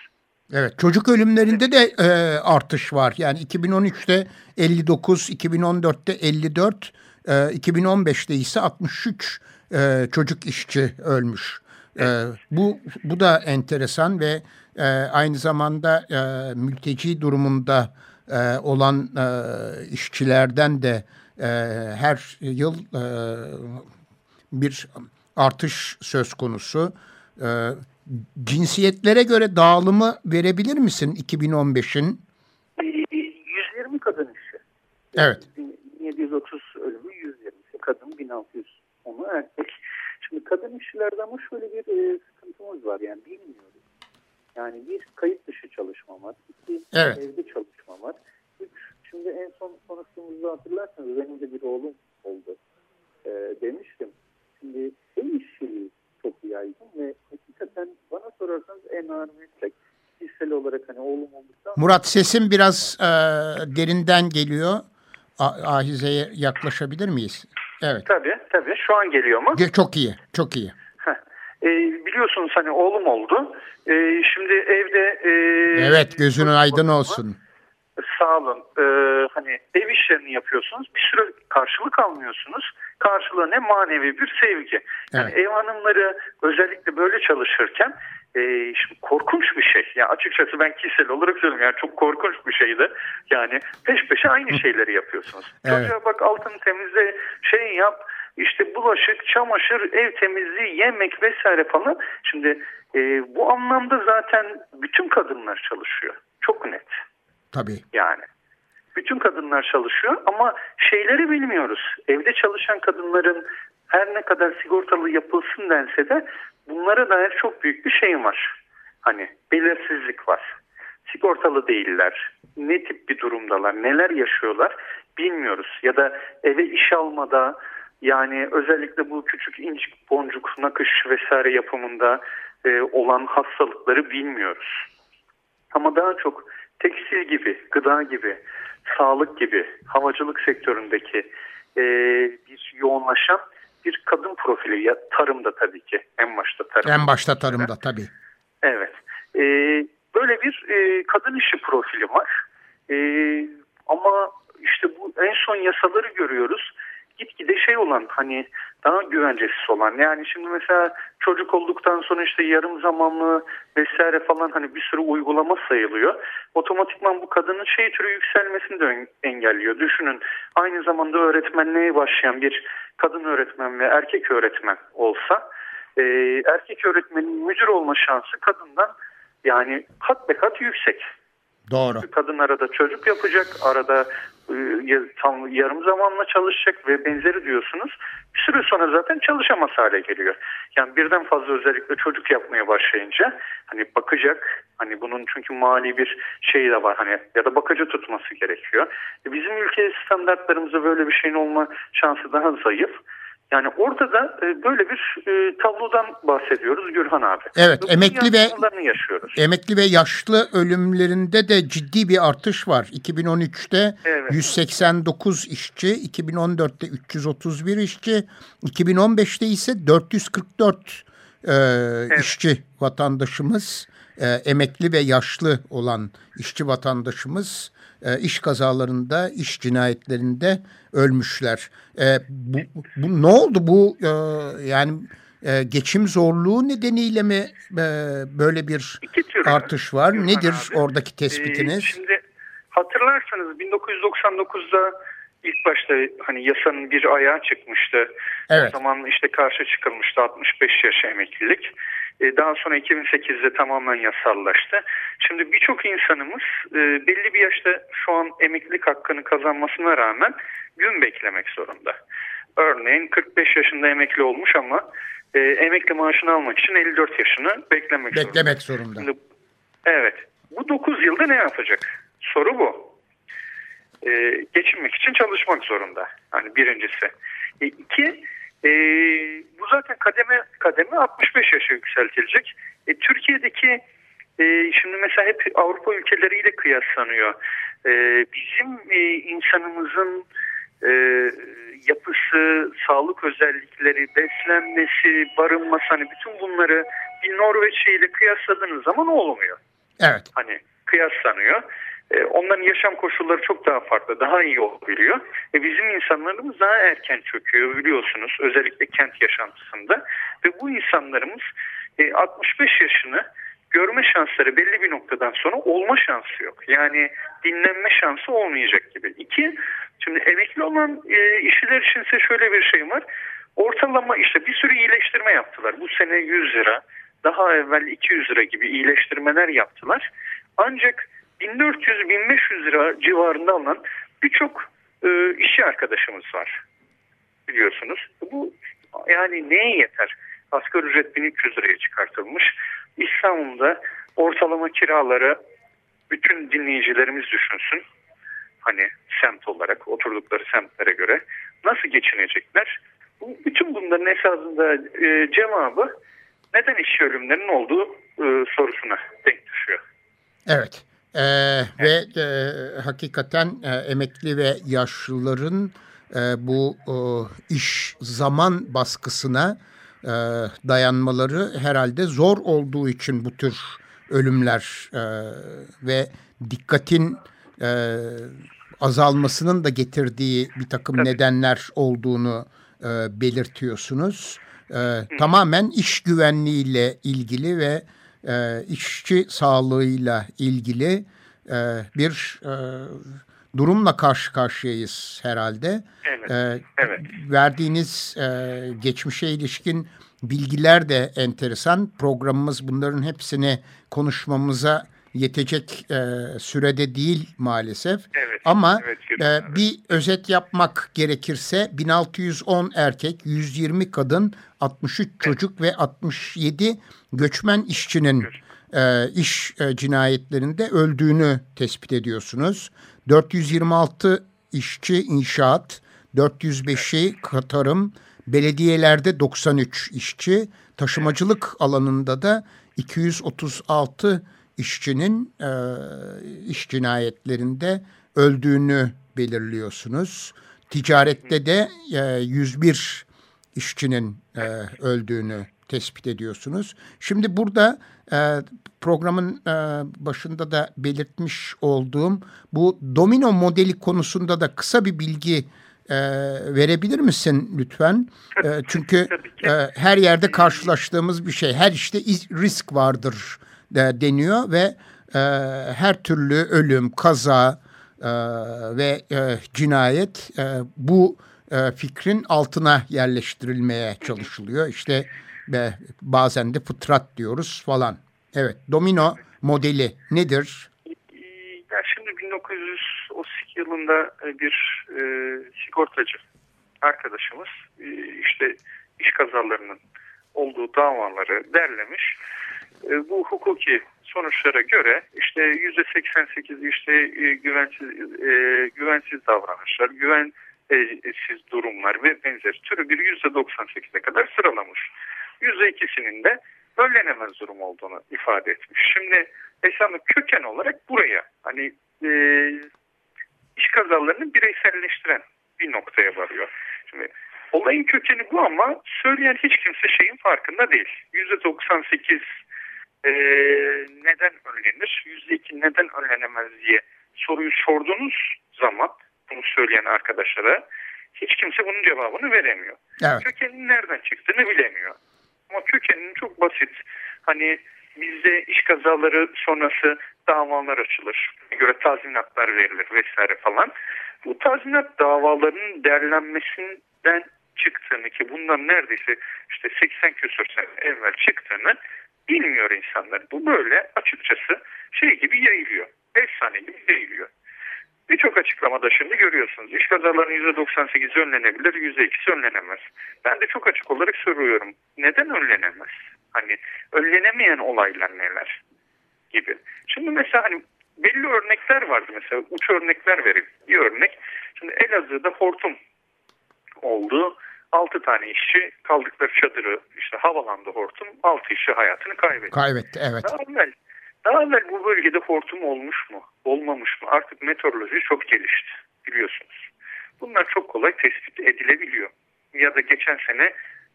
Evet çocuk ölümlerinde de e, artış var. Yani 2013'te 59, 2014'te 54, e, 2015'te ise 63 e, çocuk işçi ölmüş. E, bu bu da enteresan ve e, aynı zamanda e, mülteci durumunda e, olan e, işçilerden de e, her yıl e, bir artış söz konusu. E, cinsiyetlere göre dağılımı verebilir misin 2015'in?
120 kadın işi.
Evet.
1730 ölümü 120 kadın 1600 onu erkek. Şimdi kadın işçilerde ama şöyle bir e, sıkıntımız var yani bilmiyoruz. Yani bir kayıt dışı çalışma var. iki evet. evde çalışma var. Üç, şimdi en son konuştuğumuzda hatırlarsanız benim de bir oğlum oldu. E, demiştim. Şimdi ev işçiliği
çok yaygın ve hakikaten bana ağır meslek kişisel olarak hani oğlum olduktan
Murat sesin biraz e, derinden geliyor. A- Ahize'ye yaklaşabilir miyiz? Evet.
Tabii tabii şu an geliyor mu?
Ge- Çok iyi, çok iyi.
E, biliyorsunuz hani oğlum oldu. E, şimdi evde... E,
Evet, gözünün aydın olsun.
Sağ olun. E, hani ev işlerini yapıyorsunuz. Bir süre karşılık almıyorsunuz. Karşılığı ne manevi bir sevgi. Yani
Evet.
ev hanımları özellikle böyle çalışırken e, şimdi korkunç bir şey. Ya açıkçası ben kişisel olarak söylüyorum. Yani çok korkunç bir şeydi. Yani peş peşe aynı şeyleri yapıyorsunuz.
Evet.
Çocuğa bak altını temizle, şey yap, işte bulaşık, çamaşır, ev temizliği, yemek vesaire falan. Şimdi e, bu anlamda zaten bütün kadınlar çalışıyor. Çok net
Tabii.
yani. Bütün kadınlar çalışıyor ama şeyleri bilmiyoruz. Evde çalışan kadınların her ne kadar sigortalı yapılsın dense de bunlara dair çok büyük bir şey var. Hani belirsizlik var. Sigortalı değiller. Ne tip bir durumdalar, neler yaşıyorlar bilmiyoruz. Ya da eve iş almada yani özellikle bu küçük incik boncuk nakış vesaire yapımında e, olan hastalıkları bilmiyoruz. Ama daha çok tekstil gibi, gıda gibi, sağlık gibi, havacılık sektöründeki e, bir yoğunlaşan bir kadın profili ya tarımda tabii ki en başta tarım.
En başta tarımda tabii.
Evet. E, böyle bir e, kadın işi profili var. E, ama işte bu en son yasaları görüyoruz. Gitgide şey olan hani daha güvencesiz olan yani şimdi mesela çocuk olduktan sonra işte yarım zamanlı vesaire falan hani bir sürü uygulama sayılıyor. Otomatikman bu kadının şey türü yükselmesini de engelliyor. Düşünün aynı zamanda öğretmenliğe başlayan bir kadın öğretmen ve erkek öğretmen olsa e, erkek öğretmenin müdür olma şansı kadından yani kat be kat yüksek.
Doğru.
Kadın arada çocuk yapacak, arada tam yarım zamanla çalışacak ve benzeri diyorsunuz. Bir süre sonra zaten çalışamaz hale geliyor. Yani birden fazla özellikle çocuk yapmaya başlayınca hani bakacak, hani bunun çünkü mali bir şey de var hani ya da bakıcı tutması gerekiyor. E, bizim ülke standartlarımızda böyle bir şeyin olma şansı daha zayıf. Yani orada da e, böyle bir e, tablodan bahsediyoruz Gürhan abi.
Evet,
bunun
emekli ve-
yaşıyoruz.
Emekli ve yaşlı ölümlerinde de ciddi bir artış var. 2013'te
Evet.
189 işçi, 2014'te 331 işçi, 2015'te ise 444 e, işçi vatandaşımız, e, emekli ve yaşlı olan işçi vatandaşımız e, iş kazalarında, iş cinayetlerinde ölmüşler. E, bu, bu ne oldu bu e, yani e, geçim zorluğu nedeniyle mi e, böyle bir
tür
artış var?
Gürhan
Nedir
abi.
oradaki
Ee,
tespitiniz?
şimdi hatırlarsanız 1999'da ilk başta hani yasanın bir ayağı çıkmıştı.
Evet.
O zaman işte karşı çıkılmıştı 65 yaş emeklilik. Ee, daha sonra 2008'de tamamen yasallaştı. Şimdi birçok insanımız e, belli bir yaşta şu an emeklilik hakkını kazanmasına rağmen gün beklemek zorunda. Örneğin 45 yaşında emekli olmuş ama e, emekli maaşını almak için 54 yaşını beklemek zorunda.
Beklemek zorunda.
Şimdi, evet. Bu 9 yılda ne yapacak? Soru bu. Ee, geçinmek için çalışmak zorunda. Hani birincisi. E, iki, e, bu zaten kademe kademe 65 yaşa yükseltilecek. E, Türkiye'deki e, şimdi mesela hep Avrupa ülkeleriyle kıyaslanıyor. E, bizim e, insanımızın e, yapısı, sağlık özellikleri, beslenmesi, barınması hani bütün bunları bir Norveç ile kıyasladığınız zaman olmuyor.
Evet.
Hani kıyaslanıyor. E, onların yaşam koşulları çok daha farklı, daha iyi olabiliyor. E, bizim insanlarımız daha erken çöküyor biliyorsunuz özellikle kent yaşantısında. Ve bu insanlarımız e, 65 yaşını görme şansları belli bir noktadan sonra olma şansı yok. Yani dinlenme şansı olmayacak gibi. İki, şimdi emekli olan e, işçiler için şöyle bir şey var. Ortalama işte bir sürü iyileştirme yaptılar. Bu sene 100 lira, daha evvel 200 lira gibi iyileştirmeler yaptılar. Ancak 1400-1500 lira civarında alınan birçok e, işçi arkadaşımız var biliyorsunuz. Bu yani neye yeter? Asgari ücret 1300 liraya çıkartılmış. İstanbul'da ortalama kiraları bütün dinleyicilerimiz düşünsün. Hani semt olarak oturdukları semtlere göre nasıl geçinecekler? Bütün bunların esasında e, cevabı neden işçi ölümlerinin olduğu e, sorusuna denk düşüyor.
Evet. Ee, ve e, hakikaten e, emekli ve yaşlıların e, bu e, iş zaman baskısına e, dayanmaları herhalde zor olduğu için bu tür ölümler e, ve dikkatin e, azalmasının da getirdiği bir takım Tabii. nedenler olduğunu e, belirtiyorsunuz. E, tamamen iş güvenliğiyle ilgili ve e, işçi sağlığıyla ilgili e, bir e, durumla karşı karşıyayız herhalde.
Evet. E, evet.
Verdiğiniz e, geçmişe ilişkin bilgiler de enteresan. Programımız bunların hepsini konuşmamıza yetecek e, sürede değil maalesef.
Evet,
Ama
evet,
e, bir özet yapmak gerekirse 1610 erkek, 120 kadın, 63 evet. çocuk ve 67 göçmen işçinin e, iş e, cinayetlerinde öldüğünü tespit ediyorsunuz. 426 işçi inşaat, 405'i tarım, belediyelerde 93 işçi, taşımacılık alanında da 236 işçinin e, iş cinayetlerinde öldüğünü belirliyorsunuz. Ticarette de e, 101 işçinin e, öldüğünü tespit ediyorsunuz. Şimdi burada e, programın e, başında da belirtmiş olduğum bu domino modeli konusunda da kısa bir bilgi e, verebilir misin lütfen? E, çünkü e, her yerde karşılaştığımız bir şey. Her işte risk vardır de, deniyor ve e, her türlü ölüm, kaza e, ve e, cinayet e, bu e, fikrin altına yerleştirilmeye çalışılıyor. İşte ve bazen de fıtrat diyoruz falan. Evet, domino modeli nedir?
Ya şimdi 1932 yılında e, bir e, sigortacı arkadaşımız e, işte iş kazalarının olduğu davaları derlemiş bu hukuki sonuçlara göre işte yüzde 88 işte e, güvensiz e, güvensiz davranışlar, güvensiz durumlar ve benzeri türü bir yüzde 98'e kadar sıralamış. Yüzde ikisinin de önlenemez durum olduğunu ifade etmiş. Şimdi esasında köken olarak buraya hani e, iş kazalarını bireyselleştiren bir noktaya varıyor. Şimdi olayın kökeni bu ama söyleyen hiç kimse şeyin farkında değil. Yüzde 98 e, neden önlenir, yüzde iki neden önlenemez diye soruyu sorduğunuz zaman bunu söyleyen arkadaşlara hiç kimse bunun cevabını veremiyor. Evet. Kökenin nereden çıktığını bilemiyor. Ama kökenin çok basit. Hani bizde iş kazaları sonrası davalar açılır. göre tazminatlar verilir vesaire falan. Bu tazminat davalarının derlenmesinden çıktığını ki bundan neredeyse işte 80 küsur sene evvel çıktığını bilmiyor insanlar. Bu böyle açıkçası şey gibi yayılıyor. Efsane gibi yayılıyor. Birçok açıklamada şimdi görüyorsunuz. İş kazalarının %98'i önlenebilir, %2'si önlenemez. Ben de çok açık olarak soruyorum. Neden önlenemez? Hani önlenemeyen olaylar neler? Gibi. Şimdi mesela hani belli örnekler vardı mesela uç örnekler vereyim. Bir örnek. Şimdi Elazığ'da hortum oldu. 6 tane işçi kaldıkları çadırı işte havalandı hortum. 6 işçi hayatını kaybetti.
Kaybetti evet.
Daha evvel, daha evvel bu bölgede hortum olmuş mu? Olmamış mı? Artık meteoroloji çok gelişti biliyorsunuz. Bunlar çok kolay tespit edilebiliyor. Ya da geçen sene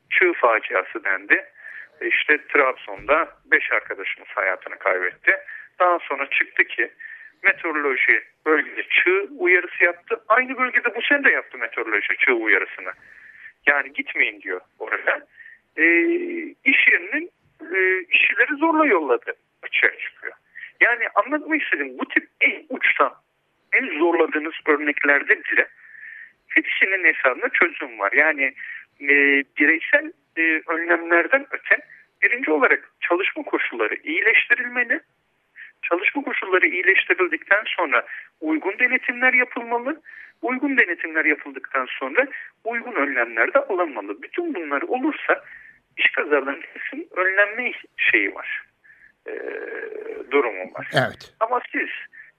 çığ faciası dendi. E işte Trabzon'da 5 arkadaşımız hayatını kaybetti. Daha sonra çıktı ki meteoroloji bölgede çığ uyarısı yaptı. Aynı bölgede bu sene de yaptı meteoroloji çığ uyarısını. Yani gitmeyin diyor oraya. E, iş yerinin e, işçileri zorla yolladı açığa çıkıyor. Yani anlatmak istedim bu tip en uçtan en zorladığınız örneklerde bile hepsinin hesabında çözüm var. Yani e, bireysel e, önlemlerden öte birinci olarak çalışma koşulları iyileştirilmeli. Koşulları iyileştirildikten sonra uygun denetimler yapılmalı Uygun denetimler yapıldıktan sonra uygun önlemler de alınmalı. Bütün bunlar olursa iş kazalarının kesin önlenme şeyi var. E, durumu var.
Evet.
Ama siz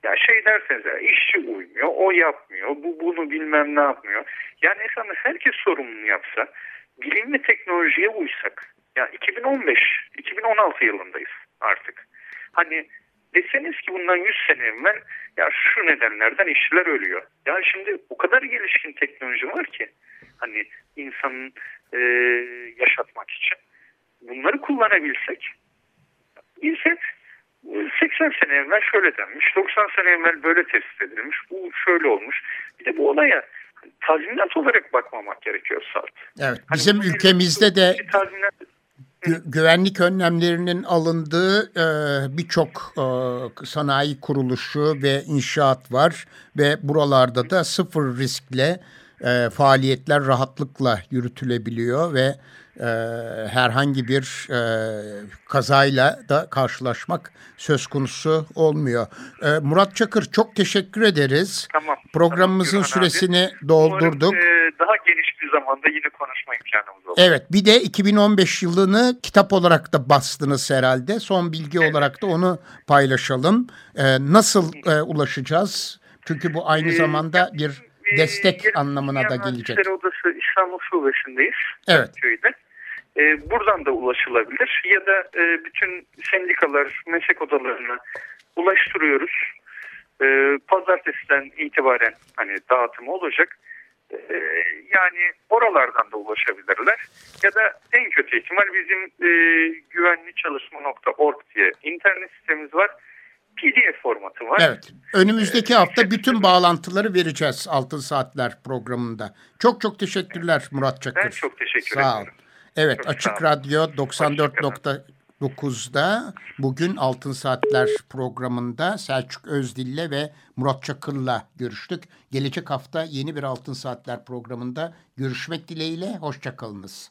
ya şey derseniz ya işçi uymuyor, o yapmıyor. Bu bunu bilmem ne yapmıyor. Yani esasında herkes sorumluluğunu yapsa, bilim ve teknolojiye uysak. Ya 2015, 2016 yılındayız artık. Hani deseniz ki bundan 100 sene evvel ya şu nedenlerden işçiler ölüyor. Ya şimdi o kadar gelişkin teknoloji var ki hani insanın e, yaşatmak için. Bunları kullanabilsek bilsek 80 sene evvel şöyle denmiş, 90 sene evvel böyle tespit edilmiş, bu şöyle olmuş. Bir de bu olaya tazminat olarak bakmamak gerekiyor Sarp.
Evet, hani bizim ülkemizde de
tazminat
Gü güvenlik önlemlerinin alındığı e, birçok e, sanayi kuruluşu ve inşaat var ve buralarda da sıfır riskle e, faaliyetler rahatlıkla yürütülebiliyor ve e, herhangi bir e, kazayla da karşılaşmak söz konusu olmuyor. E, Murat Çakır çok teşekkür ederiz.
Tamam.
Programımızın
tamam,
süresini abi. doldurduk.
Umarım, e, daha geniş bir zamanda yine konuşma imkanımız olur.
Evet bir de 2015 yılını kitap olarak da bastınız herhalde. Son bilgi evet. olarak da onu paylaşalım. E, nasıl e, ulaşacağız? Çünkü bu aynı zamanda bir destek e, anlamına da gelecek.
Odası İstanbul Şubesi'ndeyiz.
Evet.
Köyde. E, buradan da ulaşılabilir ya da e, bütün sendikalar, meslek odalarına ulaştırıyoruz. E, pazartesiden itibaren hani dağıtımı olacak. E, yani oralardan da ulaşabilirler. Ya da en kötü ihtimal bizim e, güvenliçalışma.org diye internet sitemiz var. PDF formatı var.
Evet. Önümüzdeki hafta bütün bağlantıları vereceğiz Altın Saatler programında. Çok çok teşekkürler Murat Çakır.
Ben çok teşekkür
sağ
ederim.
Ol. Evet Açık Radyo 94.9'da bugün Altın Saatler programında Selçuk Özdil'le ve Murat Çakır'la görüştük. Gelecek hafta yeni bir Altın Saatler programında görüşmek dileğiyle. Hoşçakalınız.